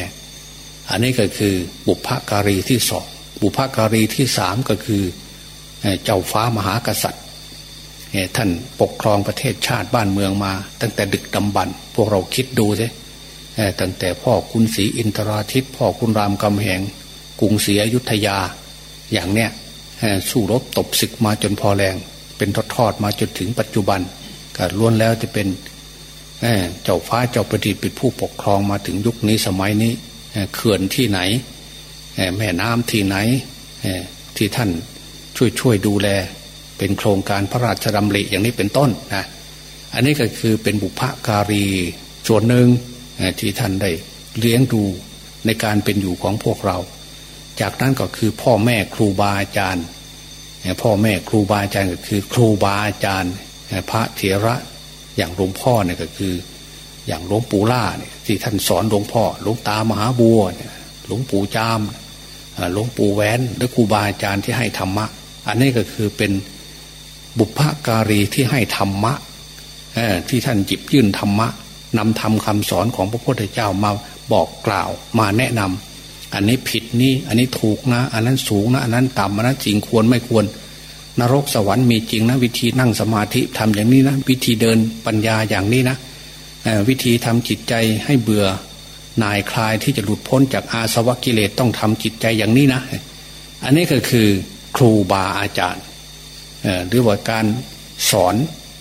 อันนี้ก็คือบุพการีที่สองบุพการีที่สามก็คือเจ้าฟ้ามหากษัตริย์ท่านปกครองประเทศชาติบ้านเมืองมา ตั้งแต่ดึกดำบรรพวกเราคิดดูสิตั้งแต่พ่อคุณศรีอินทราทิตพ่อคุณรามกำแหง กรุงศรีอยุธยา อย่างเนี้ยสู้รบตบศึกมาจนพอแรง เป็นทอดๆมาจนถึงปัจจุบันก็ล้วนแล้วจะเป็นเจ้าฟ้าเจ้าประดิษฐ์เป็นผู้ปกครองมาถึงยุคนี้สมัยนี้เขื่อนที่ไหนแม่น้ำที่ไหนที่ท่านช่วยช่วยดูแล เป็นโครงการพระราชดำริอย่างนี้เป็นต้นนะอันนี้ก็คือเป็นบุพการีส่วนหนึ่งที่ท่านได้เลี้ยงดูในการเป็นอยู่ของพวกเรา จากนั้นก็คือพ่อแม่ครูบาอาจารย์ พ่อแม่ครูบาอาจารย์ก็คือ ครูบาอาจารย์ พระเถระอย่างหลวงพ่อเนี่ยก็คือ อย่างหลวงปู่ล่าเนี่ยที่ท่านสอนหลวงพ่อหลวงตามหาบัวหลวงปู่จามหลวงปู่แหวนและครูบาอาจารย์ที่ให้ธรรมะ อันนี้ก็คือเป็นบุพการีที่ให้ธรรมะที่ท่านจิบยื่นธรรมะนำธรรมคาสอนของพระพุทธเจ้ามาบอกกล่าวมาแนะนำ อันนี้ผิดนี่ อันนี้ถูกนะ อันนั้นสูงนะ อันนั้นต่ำอันนั้นจริงควรไม่ควร นรกสวรรค์มีจริงนะ วิธีนั่งสมาธิทำอย่างนี้นะ วิธีเดินปัญญาอย่างนี้นะวิธีทำจิตใจให้เบื่อนายคลายที่จะหลุดพ้นจากอาสวะกิเลสต้องทำจิตใจอย่างนี้นะ อันนี้ก็คือครูบาอาจารย์หรือว่าการสอน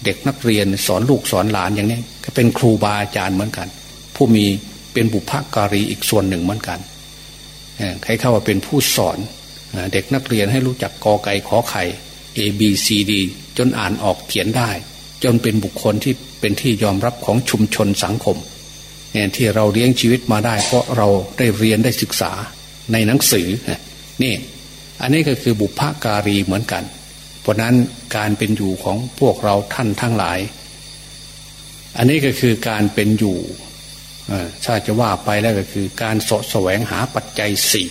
เด็กนักเรียนสอนลูกสอนหลานอย่างนี้ ก็เป็นครูบาอาจารย์เหมือนกัน ผู้มีเป็นบุพการีอีกส่วนหนึ่งเหมือนกัน ใครเข้าว่าเป็นผู้สอนเด็กนักเรียนให้รู้จักกอไก่ขอไข่ A B C D จนอ่านออกเขียนได้ จนเป็นบุคคลที่เป็นที่ยอมรับของชุมชนสังคมเนี่ยที่เราเลี้ยงชีวิตมาได้ เพราะเราได้เรียนได้ศึกษาในหนังสือนี่อันนี้ก็คือบุพการีเหมือนกัน เพราะนั้นการเป็นอยู่ของพวกเราท่านทั้งหลาย อันนี้ก็คือการเป็นอยู่ ถ้าจะว่าไปแล้วก็คือ การสะแสวงหาปัจจัยสี่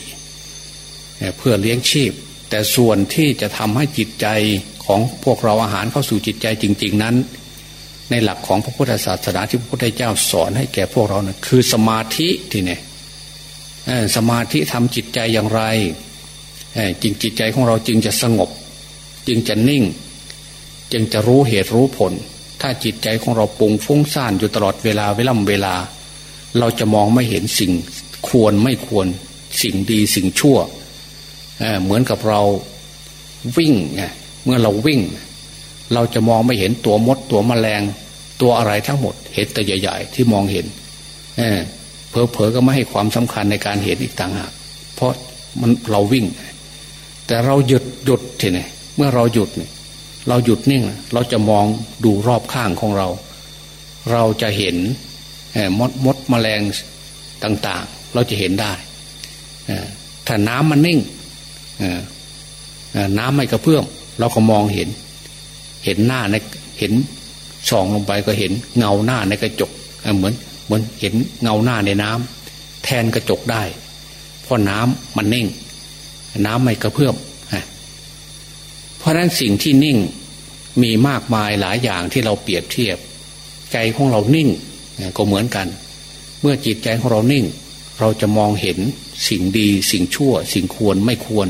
เพื่อเลี้ยงชีพ แต่ส่วนที่จะทำให้จิตใจของพวกเราอาหารเข้าสู่จิตใจจริง ๆนั้น ในหลักของพระพุทธศาสนาที่พระพุทธเจ้าสอนให้แก่พวกเรานะคือสมาธิทีเนี่ยสมาธิทำจิตใจอย่างไรจริงจิตใจของเราจึงจะสงบ จึงจะนิ่ง จึงจะรู้เหตุรู้ผล ถ้าจิตใจของเราปุงฟุ้งซ่านอยู่ตลอดเวลาเวล่ำเวลา เราจะมองไม่เห็นสิ่งควรไม่ควรสิ่งดีสิ่งชั่วเเหมือนกับเราวิ่งเมื่อเราวิ่ง เราจะมองไม่เห็นตัวมดตัวมแมลง ตัวอะไรทั้งหมด เห็นแต่ใหญ่ ๆ ที่มองเห็นเพอเพอก็ไม่ให้ความสำคัญในการเห็นอีกต่างหากเพราะมันเราวิ่ง แต่เราหยุดหยุดทีนี่เมื่อเราหยุดเนี่ยเราหยุดนิ่ง เราจะมองดูรอบข้างของเรา เราจะเห็น มดมดมแมลงต่างๆ เราจะเห็นได้ถ้าน้ำมันนิ่งน้ำไม่กระเพื่อมเราก็มองเห็น เห็นหน้าในเห็นส่องลงไปก็เห็นเงาหน้าในกระจกเหมือนเหมือนเห็นเงาหน้าในน้ำแทนกระจกได้เพราะน้ำมันนิ่ง น้ำไม่กระเพื่อมเพราะนั้นสิ่งที่นิ่งมีมากมายหลายอย่างที่เราเปรียบเทียบ ใจของเรานิ่ง ก็เหมือนกัน เมื่อจิตใจของเรานิ่ง เราจะมองเห็นสิ่งดีสิ่งชั่ว สิ่งควรไม่ควร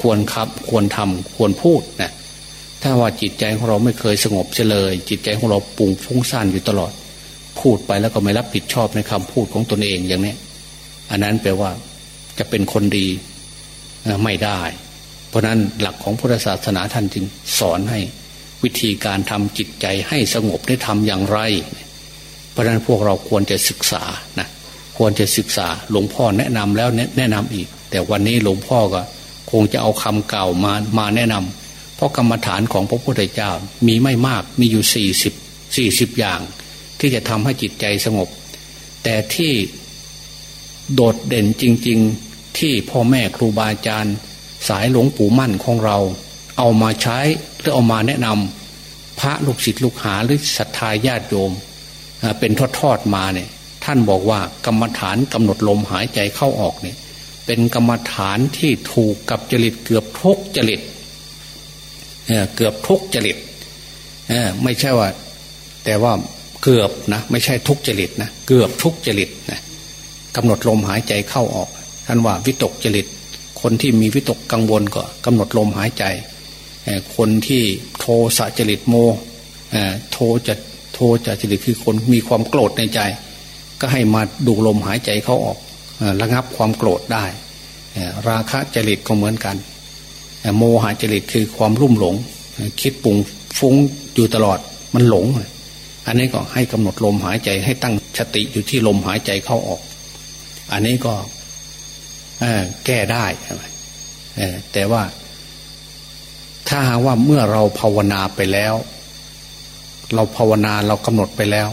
ควรครับ ควรทำควรพูดนะถ้าว่าจิตใจของเราไม่เคยสงบเลย จิตใจของเราปุ่งฟุ้งซ่านอยู่ตลอด พูดไปแล้วก็ไม่รับผิดชอบในคำพูดของตนเองอย่างนี้อันนั้นแปลว่าจะเป็นคนดีไม่ได้ เพราะนั้นหลักของพุทธศาสนาท่านจึงสอนให้วิธีการทำจิตใจให้สงบได้ทำอย่างไร เพราะนั้นพวกเราควรจะศึกษานะควรจะศึกษาหลวงพ่อแนะนำแล้วแนะนำอีก แต่วันนี้หลวงพ่อก็คงจะเอาคำเก่ามามาแนะนำเพราะกรรมฐานของพระพุทธเจ้ามีไม่มากมีอยู่สี่สิบสี่สิบอย่าง ที่จะทำให้จิตใจสงบ แต่ที่โดดเด่นจริง ๆ ที่พ่อแม่ครูบาอาจารย์ สายหลวงปู่มั่นของเรา เอามาใช้หรือเอามาแนะนำพระลูกศิษย์ลูกหาหรือศรัทธาญาติโยม เป็นทอดๆมาเนี่ย ท่านบอกว่ากรรมฐานกำหนดลมหายใจเข้าออกเนี่ย เป็นกรรมฐานที่ถูกกับจริตเกือบทุกจริตเกือบทุกจริตไม่ใช่ว่า แต่ว่าเกือบนะไม่ใช่ทุกจริตนะเกือบทุกจริตนะกำหนดลมหายใจเข้าออก ท่านว่าวิตกจริต คนที่มีวิตกกังวลก็กำหนดลมหายใจคนที่โทสะจริตโมโทจะ โทจจริตคือคนมีความโกรธในใจ ก็ให้มาดูลมหายใจเขาออกระงับความโกรธได้ ราคะจริตก็เหมือนกัน โมหะจริตคือความรุ่มหลง คิดปุ่งฟุ้งอยู่ตลอดมันหลง อันนี้ก็ให้กำหนดลมหายใจให้ตั้งสติอยู่ที่ลมหายใจเข้าออก อันนี้ก็แก้ได้แต่ว่าถ้าหากว่าเมื่อเราภาวนาไปแล้ว เราภาวนาเรากำหนดไปแล้ว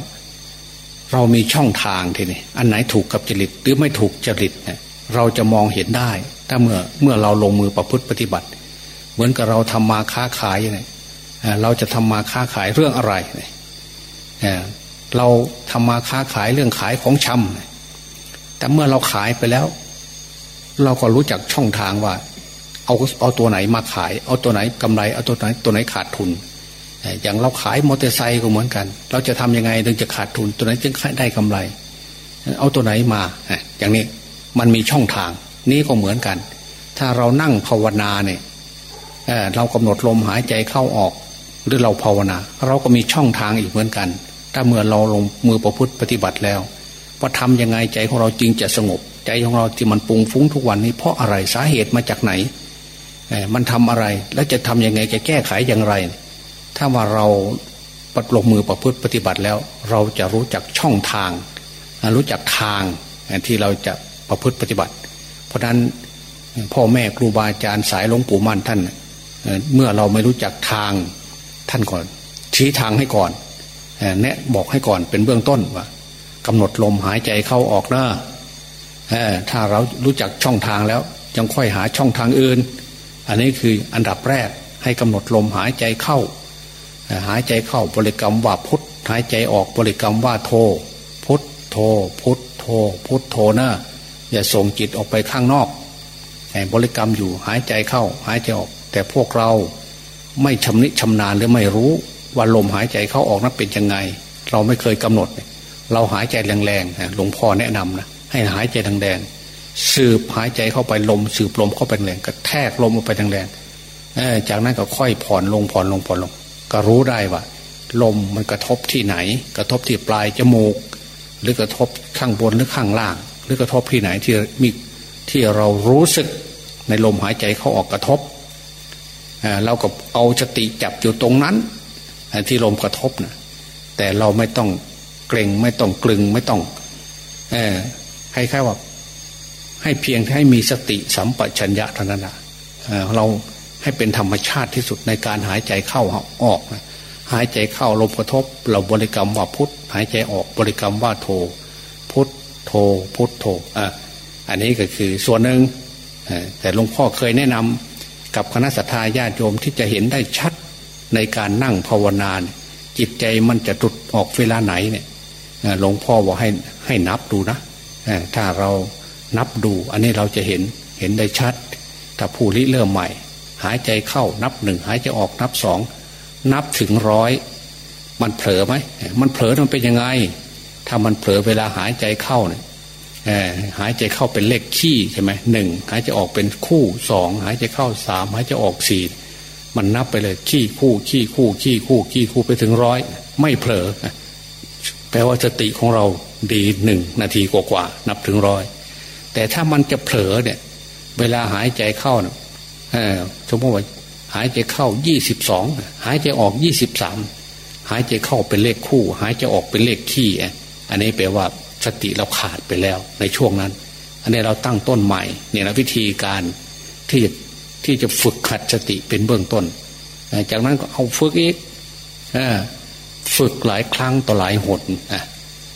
เรามีช่องทางทีนี้อันไหนถูกกับจริตหรือไม่ถูกจริตเนี่ยเราจะมองเห็นได้ ถ้าเมื่อเมื่อเราลงมือประพฤติปฏิบัติ เหมือนกับเราทำมาค้าขายย่างนี้เราจะทำมาค้าขายเรื่องอะไรเนี่ยเราทำมาค้าขายเรื่องขายของชำแต่เมื่อเราขายไปแล้ว เราก็รู้จักช่องทางว่า เอาเอาตัวไหนมาขาย เอาตัวไหนกำไร เอาตัวไหนตัวไหนขาดทุน อย่างเราขายมอเตอร์ไซค์ก็เหมือนกัน เราจะทำยังไงถึงจะขาดทุน ตัวไหนจึงได้กำไร เอาตัวไหนมา อย่างนี้มันมีช่องทาง นี้ก็เหมือนกัน ถ้าเรานั่งภาวนาเนี่ยเรากำหนดลมหายใจเข้าออกหรือเราภาวนา เราก็มีช่องทางอีกเหมือนกัน ถ้าเมื่อเราลงมือประพฤติปฏิบัติแล้วว่าทำยังไงใจของเราจึงจะสงบ ใจของเราที่มันปุงฟุ้งทุกวันนี้เพราะอะไรสาเหตุมาจากไหนมันทำอะไร แล้วจะทํำยังไงจะแก้ไขอย่างไร ถ้าว่าเราปัดลงมือประพฤติปฏิบัติแล้ว เราจะรู้จักช่องทาง รู้จักทางที่เราจะประพฤติปฏิบัติ เพราะนั้นพ่อแม่ครูบาอาจารย์สายหลวงปู่มั่นท่านเมื่อเราไม่รู้จักทางท่านก่อน ชี้ทางให้ก่อนแนะบอกให้ก่อนเป็นเบื้องต้นว่ากำหนดลมหายใจเข้าออกนะถ้าเรารู้จักช่องทางแล้วยังค่อยหาช่องทางอื่น อันนี้คืออันดับแรกให้กำหนดลมหายใจเข้า หายใจเข้าบริกรรมว่าพุทหายใจออกบริกรรมว่าโท พุทโท พุทโท พุทโทนะอย่าส่งจิตออกไปข้างนอกบริกรรมอยู่หายใจเข้า หายใจออก แต่พวกเราไม่ชำนิชำนาญหรือไม่รู้ว่าลมหายใจเข้าออกนั้นเป็นยังไง เราไม่เคยกำหนด เราหายใจแรงๆหลวงพ่อแนะนำนะให้หายใจแรงๆสืบหายใจเข้าไปลมสืบลมเข้าไปแรงกระแทกลมออกไปแรงๆจากนั้นก็ค่อยผ่อนลงผ่อนลงผ่อนลง ก็รู้ได้ว่า ลมมันกระทบที่ไหน กระทบที่ปลายจมูก หรือกระทบข้างบนหรือข้างล่าง หรือกระทบที่ไหนที่มีที่เรารู้สึกในลมหายใจเขาออกกระทบเราก็เอาสติจับอยู่ตรงนั้น ที่ลมกระทบนะแต่เราไม่ต้องเกรงไม่ต้องกลึงไม่ต้องอให้แค่ว่าให้เพียงให้มีสติสัมปชัญญะเท่านั้นนะเรา ให้เป็นธรรมชาติที่สุดในการหายใจเข้าออกนะหายใจเข้าลมกระทบ เราบริกรรมว่าพุทธหายใจออกบริกรรมว่าโท พุทโธพุทโธอะอันนี้ก็คือส่วนหนึ่งแต่หลวงพ่อเคยแนะนำกับคณะสัตยาญาติโยมที่จะเห็นได้ชัดในการนั่งภาวนาจิตใจมันจะตุดออกเวลาไหนเนี่ยหลวงพ่อบอกให้ให้นับดูนะถ้าเรานับดู อันนี้เราจะเห็นเห็นได้ชัด ถ้าผู้ริเริ่มใหม่ หายใจเข้านับหนึ่งหายใจออกนับสองนับถึงร้อยมันเผลอไหมมันเผลอมันเป็นยังไง ถ้ามันเผลอเวลาหายใจเข้าเนี่ยหายใจเข้าเป็นเลขขี้ใช่ไหมหนึ่งหายใจออกเป็นคู่สองหายใจเข้าสามหายใจออกสี่มันนับไปเลยขี้คู่ขี้คู่ขี้คู่ขี้คู่ไปถึงร้อยไม่เผลอแปลว่าสติของเราดีหนึ่งนาทีกว่าๆนับถึงร้อยแต่ถ้ามันจะเผลอเนี่ย เวลาหายใจเข้าเนี่ย สมมติว่าหายใจเข้ายี่สิบสองหายใจออกยี่สิบสามหายใจเข้าเป็นเลขคู่ หายใจออกเป็นเลขขี้อันนี้แปลว่าสติเราขาดไปแล้วในช่วงนั้น อันนี้เราตั้งต้นใหม่เนี่ยนะวิธีการที่ที่จะฝึกขัดสติเป็นเบื้องต้น จากนั้นก็เอาฝึกอีกฝึกหลายครั้งต่อหลายหน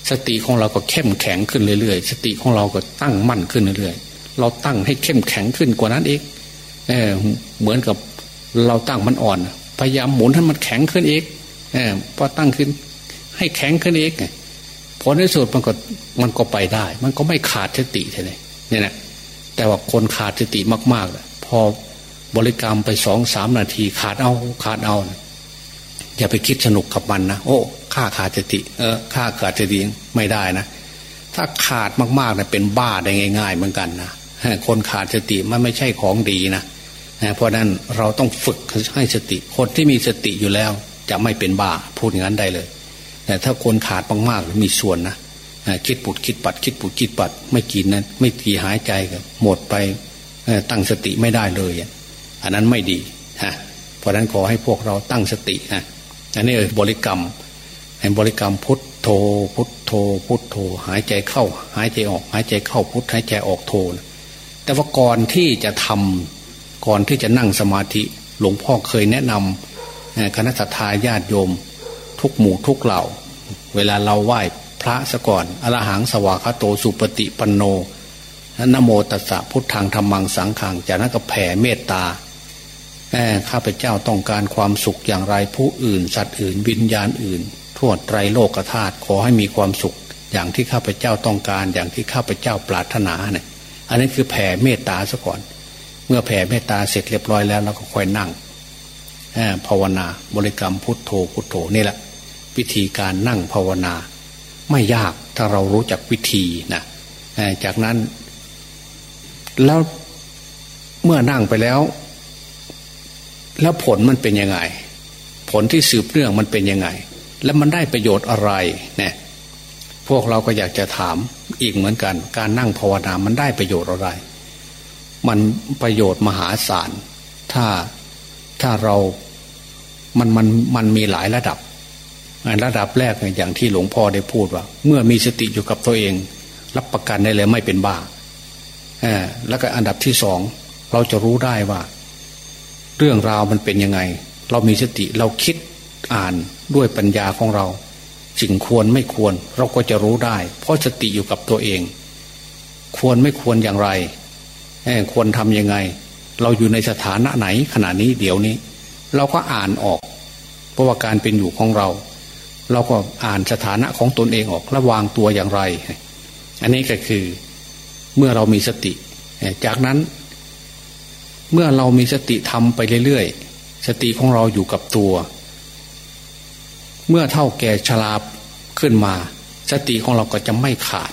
สติของเราก็เข้มแข็งขึ้นเรื่อยๆ สติของเราก็ตั้งมั่นขึ้นเรื่อยๆ เราตั้งให้เข้มแข็งขึ้นกว่านั้นอีก เอเหมือนกับเราตั้งมันอ่อน พยายามหมุนให้มันแข็งขึ้นเอีกอพอตั้งขึ้น ให้แข็งขึ้นเอีกผลในสุดมันก็มันก็ไปได้ มันก็ไม่ขาดสติใช่ไหมเนี่ยนะแต่ว่าคนขาดสติมากๆเลยพอบริกรรมไปสองสามนาทีขาดเอาขาดเอาอย่าไปคิดสนุกกับมันนะโอ้ข้าขาดสติ เออข้าขาดสติไม่ได้นะถ้าขาดมากๆเนี่ยเป็นบ้าได้ง่าย ๆ เหมือนกันนะคนขาดสติมันไม่ใช่ของดีนะ เพราะนั้นเราต้องฝึกให้สติคนที่มีสติอยู่แล้ว จะไม่เป็นบ้าพูดอย่างนั้นได้เลยแต่ถ้าคนขาดมากๆมีส่วนนะคิดปุดคิดปัด คิดปุดคิดปัด ไม่กินนั้นไม่ที่หายใจก็หมดไปตั้งสติไม่ได้เลยอันนั้นไม่ดีฮะเพราะนั้นขอให้พวกเราตั้งสติฮะอันนี้บริกรรมให้บริกรรมพุทโธพุทโธพุทโธ หายใจเข้า หายใจออก หายใจเข้าพุทหายใจออกโธแต่ว่าก่อนที่จะทำ ก่อนที่จะนั่งสมาธิ หลวงพ่อเคยแนะนำคณะสัตยาญาติโยม ทุกหมู่ทุกเหล่า เวลาเราไหว้พระซะก่อนอรหังสวากาโตสุปฏิปันโนนโมตัสสะพุทธังธรรมังสังขังจากนั้นก็แผ่เมตตาข้าพเจ้าต้องการความสุขอย่างไรผู้อื่น สัตว์อื่น วิญญาณอื่น ทั่วไตรโลกธาตุขอให้มีความสุข อย่างที่ข้าพเจ้าต้องการอย่างที่ข้าพเจ้าปรารถนาเนี่ยอันนี้คือแผ่เมตตาซะก่อน เมื่อแผ่เมตตาเสร็จเรียบร้อยแล้วเราก็ค่อยนั่งภาวนาบริกรรมพุทโธพุทโธนี่แหละ วิธีการนั่งภาวนา ไม่ยากถ้าเรารู้จักวิธีนะจากนั้น แล้วเมื่อนั่งไปแล้ว แล้วผลมันเป็นยังไง ผลที่สืบเรื่องมันเป็นยังไง แล้วมันได้ประโยชน์อะไรเนี่ยพวกเราก็อยากจะถามอีกเหมือนกัน การนั่งภาวนามันได้ประโยชน์อะไร มันประโยชน์มหาศาล ถ้าถ้าเรามันมันมันมีหลายระดับ ระดับแรกอย่างที่หลวงพ่อได้พูดว่า เมื่อมีสติอยู่กับตัวเอง รับประกันได้เลยไม่เป็นบ้าแล้วก็อันดับที่สองเราจะรู้ได้ว่า เรื่องราวมันเป็นยังไง เรามีสติเราคิดอ่านด้วยปัญญาของเราสิ่งควรไม่ควรเราก็จะรู้ได้ เพราะสติอยู่กับตัวเอง ควรไม่ควรอย่างไร ควรทำยังไง เราอยู่ในสถานะไหนขณะนี้เดี๋ยวนี้ เราก็อ่านออก เพราะว่าการเป็นอยู่ของเรา เราก็อ่านสถานะของตนเองออกและวางตัวอย่างไร อันนี้ก็คือเมื่อเรามีสติ จากนั้น เมื่อเรามีสติทำไปเรื่อยๆ สติของเราอยู่กับตัว เมื่อเท่าแก่ชราขึ้นมา สติของเราก็จะไม่ขาด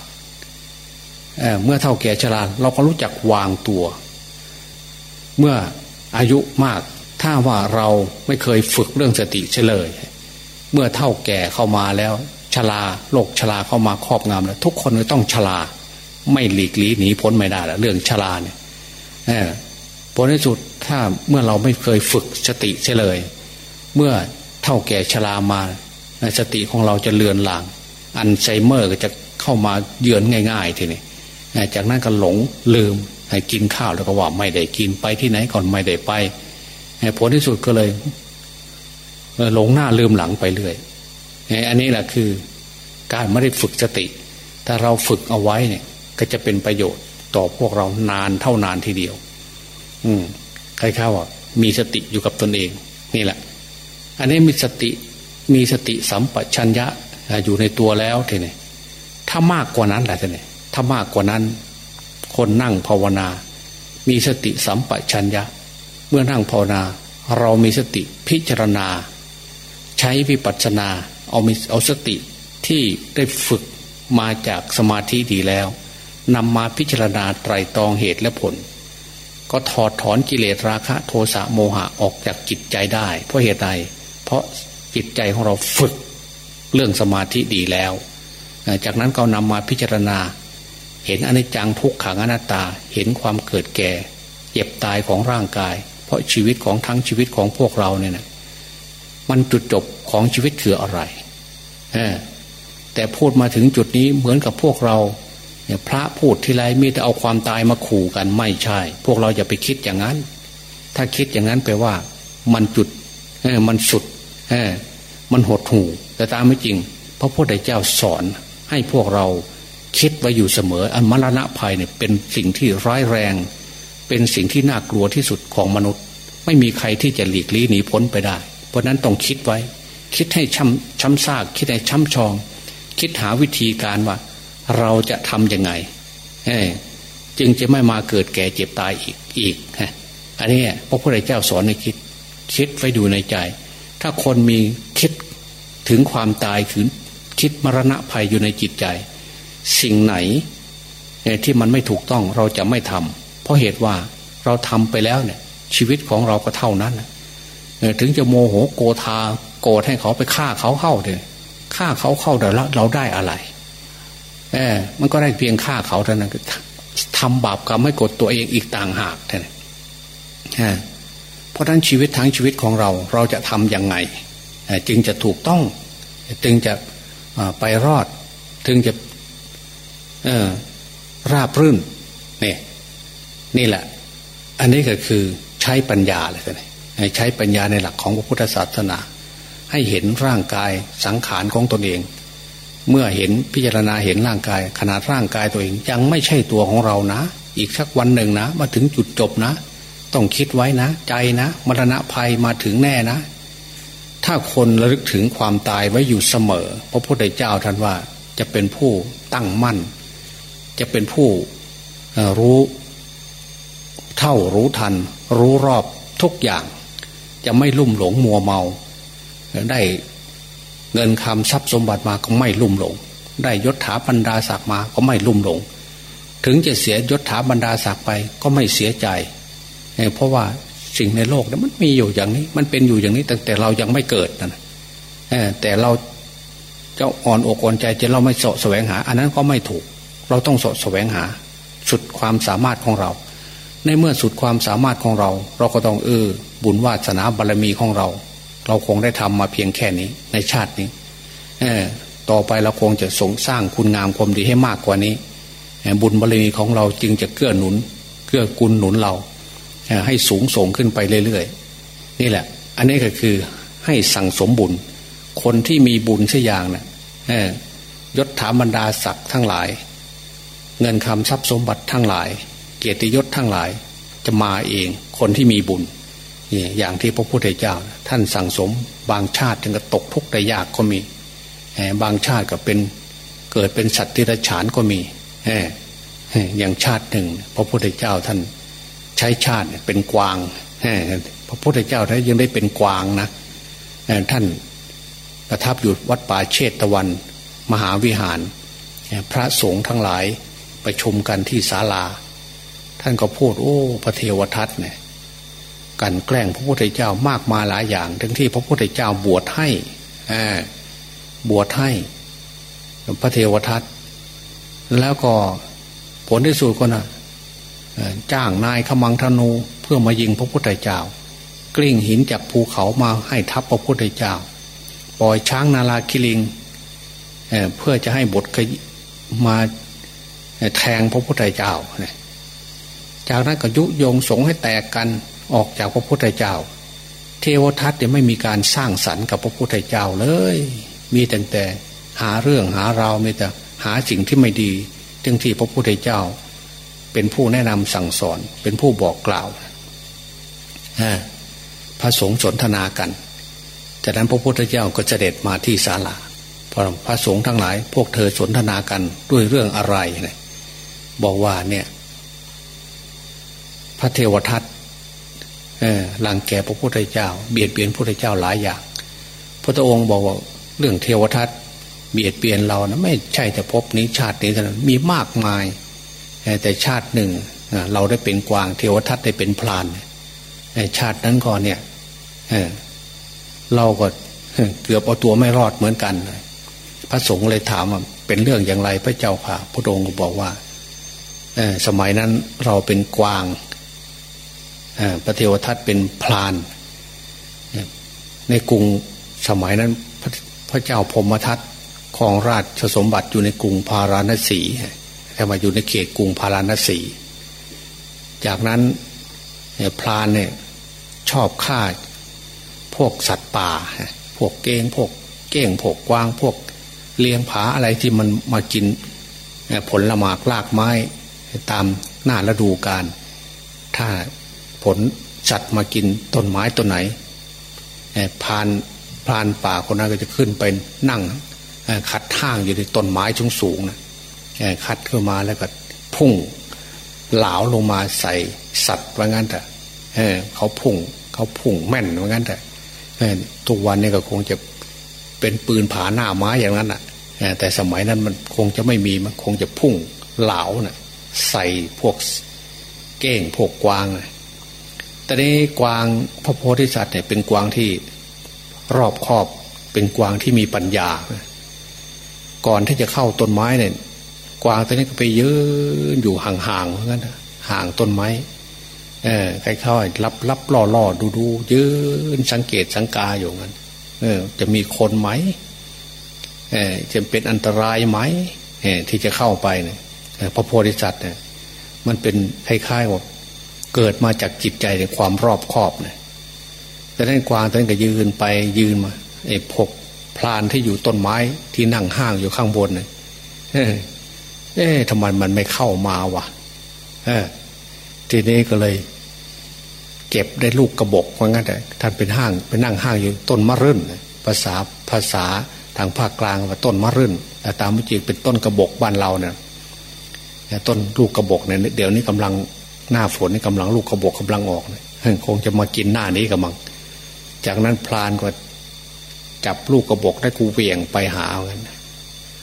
เเมื่อเท่าแก่ชราเราก็รู้จักวางตัว เมื่ออายุมากถ้าว่าเราไม่เคยฝึกเรื่องสติเฉลย เมื่อเท่าแก่เข้ามาแล้วชราโรคชราเข้ามาครอบงำแล้ว ทุกคนก็ต้องชราไม่หลีกลีหนีพ้นไม่ได้ละเรื่องชราเนี่ยผลในสุดถ้าเมื่อเราไม่เคยฝึกสติเฉลย เมื่อเท่าแก่ชรามาสติของเราจะเลือนลางอันไซเมอร์ก็จะเข้ามาเยือนง่าย ๆ ทีนี้ จากนั้นก็หลงลืมให้กินข้าวแล้วก็ว่าไม่ได้กินไปที่ไหนก่อนไม่ได้ไปผลที่สุดก็เลยหลงหน้าลืมหลังไปเรื่อยอันนี้แหละคือการไม่ได้ฝึกสติ ถ้าเราฝึกเอาไว้เนี่ย ก็จะเป็นประโยชน์ต่อพวกเรานานเท่านานทีเดียว อืมใครเข้าอะมีสติอยู่กับตนเอง นี่แหละ อันนี้มีสติมีสติสัมปชัญญะอยู่ในตัวแล้วทีนี้ถ้ามากกว่านั้นแหละทีนี้ ถ้ามากกว่านั้น คนนั่งภาวนา มีสติสัมปชัญญะ เมื่อนั่งภาวนา เรามีสติพิจารณา ใช้วิปัสสนาเอามีเอาสติที่ได้ฝึกมาจากสมาธิดีแล้วนำมาพิจารณาไตรตรองเหตุและผล ก็ถอดถอนกิเลสราคะโทสะโมหะออกจากจิตใจได้ เพราะเหตุใดเพราะจิตใจของเราฝึกเรื่องสมาธิดีแล้ว จากนั้นก็นำมาพิจารณา เห็นอนิจจังทุกขังอนัตตา เห็นความเกิดแก่ เจ็บตายของร่างกาย เพราะชีวิตของทั้งชีวิตของพวกเราเนี่ยนะมันจุดจบของชีวิตคืออะไรแต่พูดมาถึงจุดนี้เหมือนกับพวกเราพระพูดทีไรมีแต่เอาความตายมาขู่กันไม่ใช่ พวกเราอย่าไปคิดอย่างนั้น ถ้าคิดอย่างนั้นแปลว่า มันจุดมันสุดมันหดหูแต่ตามไม่จริง พระพุทธเจ้าสอนให้พวกเรา คิดไว้อยู่เสมออันมรณะภัยเนี่ยเป็นสิ่งที่ร้ายแรง เป็นสิ่งที่น่ากลัวที่สุดของมนุษย์ ไม่มีใครที่จะหลีกลี่หนีพ้นไปได้ เพราะนั้นต้องคิดไว้ คิดให้ช้ำช้ำซาก คิดให้ช้ำชอง คิดหาวิธีการว่า เราจะทำยังไงจึงจะไม่มาเกิดแก่เจ็บตายอีกอีกอันนี้พระพุทธเจ้าสอนให้คิด คิดไว้ดูในใจ ถ้าคนมีคิดถึงความตายคือคิดมรณะภัยอยู่ในจิตใจ สิ่งไหนที่มันไม่ถูกต้องเราจะไม่ทำเพราะเหตุว่าเราทำไปแล้วเนี่ย ชีวิตของเราก็เท่านั้นถึงจะโมโหโกธาโกรธให้เขาไปฆ่าเขาเข้าเลยฆ่าเขาเข้าเดี๋ยวเราได้อะไรเออมันก็ได้เพียงฆ่าเขาเท่านั้นทำบาปกรรมไม่กดตัวเองอีกต่างหากเท่านั้นเพราะนั้นชีวิตทั้งชีวิตของเราเราจะทำยังไงจึงจะถูกต้อง จึงจะไปรอด ถึงจะ ออ ราบรื่นนี่นี่แหละ อันนี้ก็คือใช้ปัญญาเลยใช้ปัญญาในหลักของพระพุทธศาสนา ให้เห็นร่างกายสังขารของตนเอง เมื่อเห็นพิจารณาเห็นร่างกาย ขนาดร่างกายตัวเอง ยังไม่ใช่ตัวของเรานะ อีกสักวันหนึ่งนะ มาถึงจุดจบนะ ต้องคิดไว้นะ ใจนะมรณะภัยมาถึงแน่นะ ถ้าคนระลึกถึงความตายไว้อยู่เสมอ พระพุทธเจ้าท่านว่าจะเป็นผู้ตั้งมั่น จะเป็นผู้รู้เท่ารู้ทัน รู้รอบทุกอย่าง จะไม่ลุ่มหลงมัวเมา ได้เงินคำทรัพย์สมบัติมาก็ไม่ลุ่มหลง ได้ยศถาบรรดาศักดิ์มาก็ไม่ลุ่มหลง ถึงจะเสียยศถาบรรดาศักดิ์ไปก็ไม่เสียใจ เพราะว่าสิ่งในโลกนั้นมันมีอยู่อย่างนี้ มันเป็นอยู่อย่างนี้ตั้งแต่เรายังไม่เกิดนะแต่เราเจ้าอ่อนอกอ่อนใจจะเราไม่สะแสวงหา อันนั้นก็ไม่ถูก เราต้องสะแสวงหา สุดความสามารถของเรา ในเมื่อสุดความสามารถของเรา เราก็ต้องเออบุญวาสนาบารรมีของเรา เราคงได้ทำมาเพียงแค่นี้ในชาตินี้ เออต่อไปเราคงจะสงสร้างคุณงามความดีให้มากกว่านี้ บุญบารมีของเราจึงจะเกื้อหนุน เกื้อกูลหนุนเราให้สูงส่งขึ้นไปเรื่อยๆนี่แหละ อันนี้ก็คือให้สั่งสมบุญ คนที่มีบุญเช่นอย่างนะ่ะยศถาบรรดาศักดิ์ทั้งหลาย เงินคำทรัพย์สมบัติทั้งหลาย เกียรติยศทั้งหลาย จะมาเองคนที่มีบุญนี่อย่างที่พระพุทธเจ้า ท่านสั่งสม บางชาติถึงกับตกทุกข์ได้ยากก็มีบางชาติก็เป็นเกิดเป็นสัตว์ที่ระฉานก็มีอย่างชาติหนึ่ง พระพุทธเจ้าท่านใช้ชาติเป็นกวางพระพุทธเจ้าท่านยังได้เป็นกวางนะท่านประทับอยู่วัดป่าเชตตะวัน มหาวิหาร พระสงฆ์ทั้งหลาย ประชุมกันที่ศาลา ท่านก็พูด โอ้พระเทวทัตเนี่ยกันแกล้งพระพุทธเจ้ามากมาหลายอย่าง ทั้งที่พระพุทธเจ้าบวชให้บวชให้ พระเทวทัตแล้วก็ผลที่สุดก็นะจ้างนายขมังธนูเพื่อมายิงพระพุทธเจ้ากลิ้งหินจากภูเขามาให้ทับพระพุทธเจ้า ปล่อยช้างนาลาคิลิงเเพื่อจะให้บทมา แทงพระพุทธเจ้าจากนั้นก็ยุยงสงให้แตกกันออกจากพระพุทธเจ้า เทวทัตเนี่ยไม่มีการสร้างสรรค์กับพระพุทธเจ้าเลย มีแต่แต่หาเรื่องหาราวมีแต่หาสิ่งที่ไม่ดีจึงที่พระพุทธเจ้า เป็นผู้แนะนำสั่งสอนเป็นผู้บอกกล่าวพระสงฆ์สนทนากัน จากนั้นพระพุทธเจ้าก็เสด็จมาที่ศาลาพอพระสงฆ์ทั้งหลาย พวกเธอสนทนากันด้วยเรื่องอะไรเนี่ย บอกว่าเนี่ย พระเทวทัตหลังแก่พระพุทธเจ้า เบียดเบียนพระพุทธเจ้าหลายอย่าง พระองค์บอกว่า เรื่องเทวทัตเบียดเบียนเรานะไม่ใช่แต่พบนี้ชาตินี้เท่านั้นมีมากมาย แต่ชาติหนึ่งเราได้เป็นกวางเทวทัตได้เป็นพรานชาตินั้นก่อนเนี่ยเราก็เกือบเอาตัวไม่รอดเหมือนกัน พระสงฆ์เลยถามว่าเป็นเรื่องอย่างไรพระเจ้าค่ะ พระองค์ก็บอกว่า สมัยนั้นเราเป็นกวางพระเทวทัตเป็นพราน ในกรุงสมัยนั้นพระพระเจ้าพมทัตครองราชสมบัติอยู่ในกรุงพาราณสีแต่มาอยู่ในเขตกรุงพาราณสี จากนั้นพรานเนี่ยชอบฆ่าพวกสัตว์ป่า พวกเก้งพวกเก้งพวกกวางพวกเลี้ยงผาอะไรที่มันมากินผลละหมากลากไม้ ตามหน้าฤดูกาลถ้าผลสัตว์มากินต้นไม้ต้นไหนพานพานป่าคนนั้นก็จะขึ้นไปนั่งคัดท่างอยู่ในต้นไม้สูงสูงนะคัดขึ้นมาแล้วก็พุ่งเหลาลงมาใส่สัตว์ว่างั้นแต่เขาพุ่งเขาพุ่งแม่นว่างั้นแต่ทุกวันนี้ก็คงจะเป็นปืนผาหน้าไม้อย่างนั้นอะแต่สมัยนั้นมันคงจะไม่มีมันคงจะพุ่งเหลานะ่ะ ใส่พวกเก้งพวกกวางแต่นี้กวางพระโพธิสัตว์เนี่ยเป็นกวางที่รอบคอบเป็นกวางที่มีปัญญา ก่อนที่จะเข้าต้นไม้เนี่ยกวางตัวนี้ก็ไปยืนอยู่ห่างๆเพราะงั้นห่างต้นไม้ เออใครเข้ารับรับล่อล่อดูดูยืนสังเกตสังกาอยู่งั้น เออ จะมีคนไหมเออจะเป็นอันตรายไหมเออที่จะเข้าไปเนี่ย พระโพธิสัตว์เนี่ยมันเป็นคล้ายๆว่าเกิดมาจากจิตใจในความรอบคอบเนี่ยแต่นั้นกวางท่านก็ยืนไปยืนมาไอ้พกพลานที่อยู่ต้นไม้ที่นั่งห้างอยู่ข้างบนเนี่ยเอ๊ะทำไมมันไม่เข้ามาวะเออทีนี้ก็เลย เก็บได้ลูกกระบอกว่างั้นแต่ท่านเป็นห้างเป็นนั่งห้างอยู่ต้นมะรื่นภาษาภาษาทางภาคกลางว่าต้นมะรื่นแต่ตามจริงเป็นต้นกระบอกบ้านเราเนี่ย ต้นลูกกระบอกเนี่ยเดี๋ยวนี้กำลังหน้าฝนนี่กำลังลูกกระบอกกำลังออกเนี่ยคงจะมากินหน้านี้กับมัง จากนั้นพลานก็จับลูกกระบอกได้กูเวียงไปหาเงิน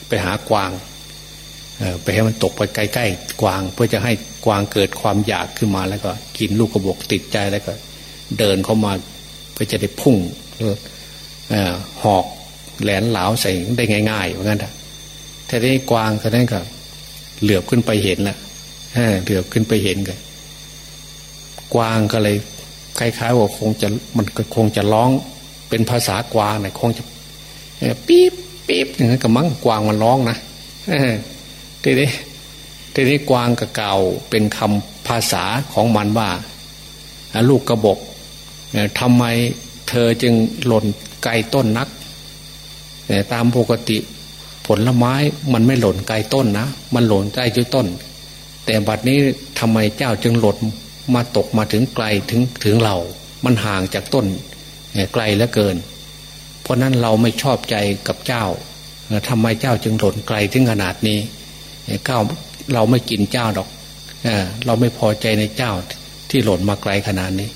ไปหากวางไปให้มันตกไปใกล้ๆกวาง เพื่อจะให้กวางเกิดความอยากขึ้นมาแล้วก็ กินลูกกระบอกติดใจแล้วก็ เดินเข้ามาเพื่อจะได้พุ่งหอกแหลนเหลาใส่ได้ง่ายๆเหมือนกันแต่ที่กวางก็นั้นก็ เหลือบขึ้นไปเห็นละเหลือบขึ้นไปเห็นกันกวางก็เลยคล้ายๆว่าคงจะมันก็คงจะร้องเป็นภาษากวางนะคงจะปี๊บปี๊บอย่างนั้นกับมั้งกวางมันร้องนะทีนี้ทีนี้กวางกับเก่าเป็นคำภาษาของมันว่าลูกกระบอกทำไมเธอจึงหล่นไกลต้นนัก ตามปกติ ผลไม้มันไม่หล่นไกลต้นนะ มันหล่นใกล้จุดต้น แต่บัดนี้ทำไมเจ้าจึงหล่นมาตกมาถึงไกลถึงถึงเรา มันห่างจากต้นไกลเหลือเกิน เพราะนั้นเราไม่ชอบใจกับเจ้าทำไมเจ้าจึงหล่นไกลถึงขนาดนี้เก้าเราไม่กินเจ้าดอกเราไม่พอใจในเจ้าที่หล่นมาไกลขนาดนี้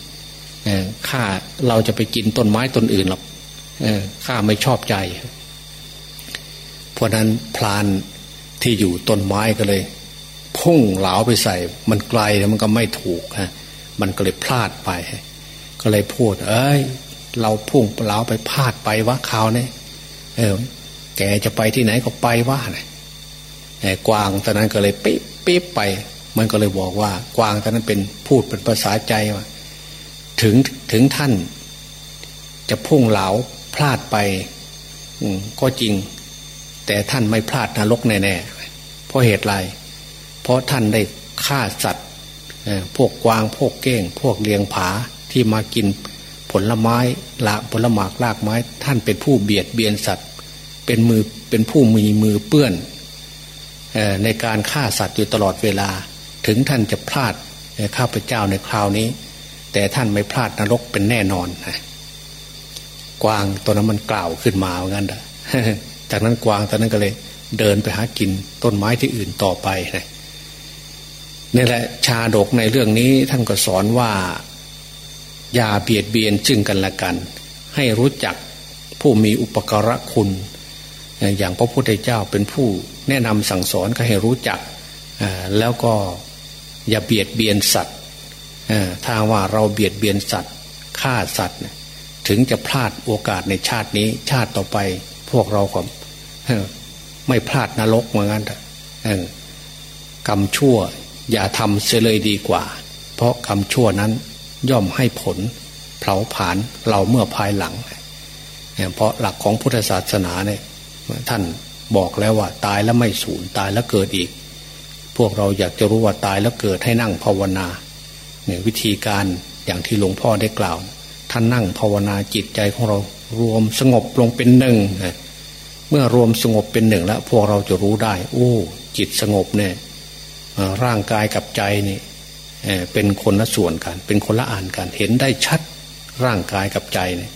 ข้าเราจะไปกินต้นไม้ต้นอื่นหรอกข้าไม่ชอบใจ ราะนั้นพลานที่อยู่ต้นไม้ก็เลย พุ่งเหลาไปใส่ มันไกลแล้วมันก็ไม่ถูกฮะมันก็เลยพลาดไป ก็เลยพูด เอ้ย เราพุ่งเหลาไปพลาดไปวะข่าวนี่เออ แกจะไปที่ไหนก็ไปว่าเนี่ยกวางตอนนั้นก็เลยปิ๊บปิ๊บไป มันก็เลยบอกว่า กวางตอนนั้นเป็นพูดเป็นภาษาใจว่าถึงถึงท่าน จะพุ่งเหลาพลาดไปก็จริง แต่ท่านไม่พลาดนรกแน่ๆเพราะเหตุไรเพราะท่านได้ฆ่าสัตว์พวกกวางพวกเก้ง พวกเลียงผาที่มากินผลไม้ละผลหมากลากไม้ ท่านเป็นผู้เบียดเบียนสัตว์ เป็นมือเป็นผู้มีมือเปื้อนในการฆ่าสัตว์อยู่ตลอดเวลา ถึงท่านจะพลาดข้าพเจ้าในคราวนี้ แต่ท่านไม่พลาดนรกเป็นแน่นอนกวางตัวนั้นมันกล่าวขึ้นมาเหมือนกัน จากนั้นกวางตอนนั้นก็เลย เดินไปหากินต้นไม้ที่อื่นต่อไปนะนี่แหละชาดกในเรื่องนี้ท่านก็สอนว่าอย่าเบียดเบียนจึงกันละกัน ให้รู้จักผู้มีอุปการะคุณ อย่างพระพุทธเจ้าเป็นผู้แนะนำสั่งสอนก็ให้รู้จัก แล้วก็อย่าเบียดเบียนสัตว์ถ้าว่าเราเบียดเบียนสัตว์ฆ่าสัตว์ ถึงจะพลาดโอกาสในชาตินี้ชาติต่อไป พวกเราก็ ไม่พลาดนรกเหมือนกันกรรมชั่ว อย่าทำเสียเลยดีกว่า เพราะกรรมชั่วนั้นย่อมให้ผลเผาผลาญเราเมื่อภายหลัง เพราะหลักของพุทธศาสนาเนี่ยท่านบอกแล้วว่าตายแล้วไม่สูญตายแล้วเกิดอีก พวกเราอยากจะรู้ว่าตายแล้วเกิดให้นั่งภาวนาเนี่ยวิธีการอย่างที่หลวงพ่อได้กล่าว ท่านนั่งภาวนาจิตใจของเรารวมสงบลงเป็นหนึ่ง มื่อรวมสงบเป็นหนึ่งแล้ว พวกเราจะรู้ได้ โอ้ จิตสงบเนี่ยร่างกายกับใจนี่เป็นคนละส่วนกัน เป็นคนละอ่านกัน เห็นได้ชัดร่างกายกับใจเนี่ย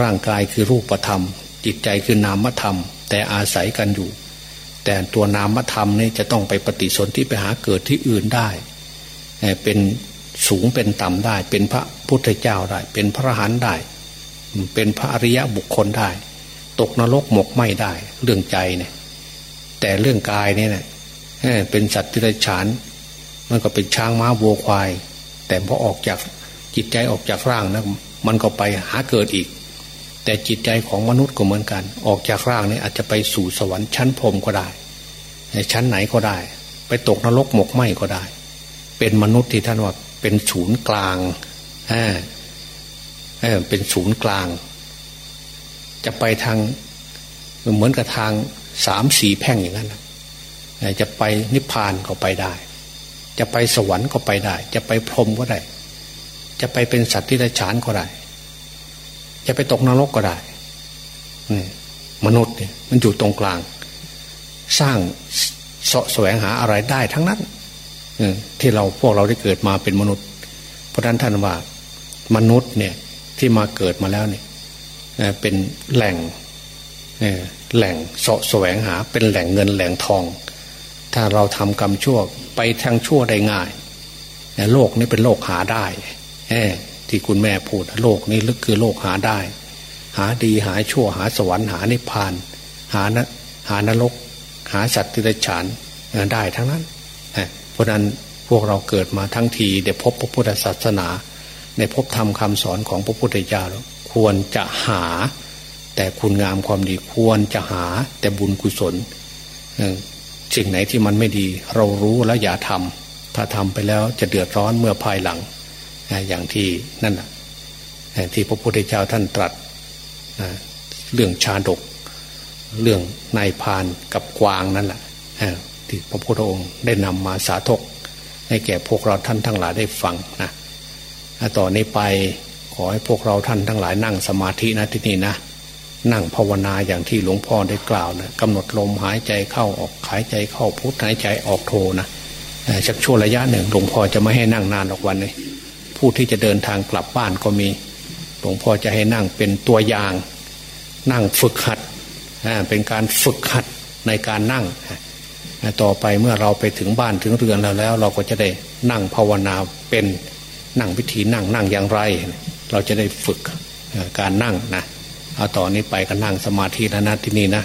ร่างกายคือรูปธรรม จิตใจคือนามธรรม แต่อาศัยกันอยู่ แต่ตัวนามธรรมนี่จะต้องไปปฏิสนธิไปหาเกิดที่อื่นได้เป็นสูงเป็นต่ำได้ เป็นพระพุทธเจ้าได้ เป็นพระหันได้ เป็นพระอริยะบุคคลได้ ตกนรกหมกไม่ได้ เรื่องใจเนี่ย แต่เรื่องกายเนี่ยเป็นสัตว์ที่ไรฉาน มันก็เป็นช้างม้าวัวควาย แต่พอออกจากจิตใจออกจากร่างนะมันก็ไปหาเกิดอีก แต่จิตใจของมนุษย์ก็เหมือนกัน ออกจากร่างเนี่ยอาจจะไปสู่สวรรค์ชั้นพรมก็ได้ชั้นไหนก็ได้ ไปตกนรกหมกไหมก็ได้ เป็นมนุษย์ที่ท่านว่าเป็นศูนย์กลางเป็นศูนย์กลาง จะไปทางเหมือนกับทางสามสีแพ่งอย่างนั้นจะไปนิพพานก็ไปได้ จะไปสวรรค์ก็ไปได้ จะไปพรหมก็ได้ จะไปเป็นสัตว์ที่ได้ฉานก็ได้ จะไปตกนรกก็ได้มนุษย์เนี่ยมันอยู่ตรงกลาง สร้างสาะแสวงหาอะไรได้ทั้งนั้นที่เราพวกเราได้เกิดมาเป็นมนุษย์ เพราะนั้นท่านว่ามนุษย์เนี่ยที่มาเกิดมาแล้วเนี่ย เป็นแหล่งแหล่งสาะแสวงหา เป็นแหล่งเงินแหล่งทอง ถ้าเราทำกรรมชั่วไปทางชั่วได้ง่าย โลกนี้เป็นโลกหาได้ที่คุณแม่พูดโลกนี้ลึกคือโลกหาได้ หาดีหาชั่วหาสวรรค์หานิพพาน หานะหานรก หาสัตว์ที่ได้ฉานได้ทั้งนั้นเพราะนั้นพวกเราเกิดมาทั้งทีได้พบพระพุทธศาสนา ในพบธรรมคาสอนของพระพุทธเจ้าแล้ว ควรจะหา แต่คุณงามความดีควรจะหา แต่บุญกุศลสิ่งไหนที่มันไม่ดี เรารู้แล้วอย่าทำถ้าทำไปแล้วจะเดือดร้อนเมื่อภายหลัง อย่างที่นั่นที่พระพุทธเจ้าท่านตรัสเรื่องชาดก เรื่องนายพานกับกวางนั่นแหละที่พระพุทธองค์ได้นำมาสาธกให้แก่พวกเราท่านทั้งหลายได้ฟังนะต่อนนี้ไป ขอให้พวกเราท่านทั้งหลายนั่งสมาธินะที่นี่นะ นั่งภาวนาอย่างที่หลวงพ่อได้กล่าวนะกำหนดลมหายใจเข้าออกหายใจเข้าพุทหายใจออกโทนะชักช่วงระยะหนึ่งหลวงพ่อจะไม่ให้นั่งนานออกวันเลยผู้ที่จะเดินทางกลับบ้านก็มี หลวงพ่อจะให้นั่งเป็นตัวอย่าง นั่งฝึกหัดเป็นการฝึกหัดในการนั่ง ต่อไปเมื่อเราไปถึงบ้านถึงเรือนแล้วแล้ว เราก็จะได้นั่งภาวนาเป็นนั่งวิธีนั่งนั่งอย่างไร เราจะได้ฝึกการนั่งนะเอาต่อนนี้ไปก็นั่งสมาธิแล้วนะที่นี่นะ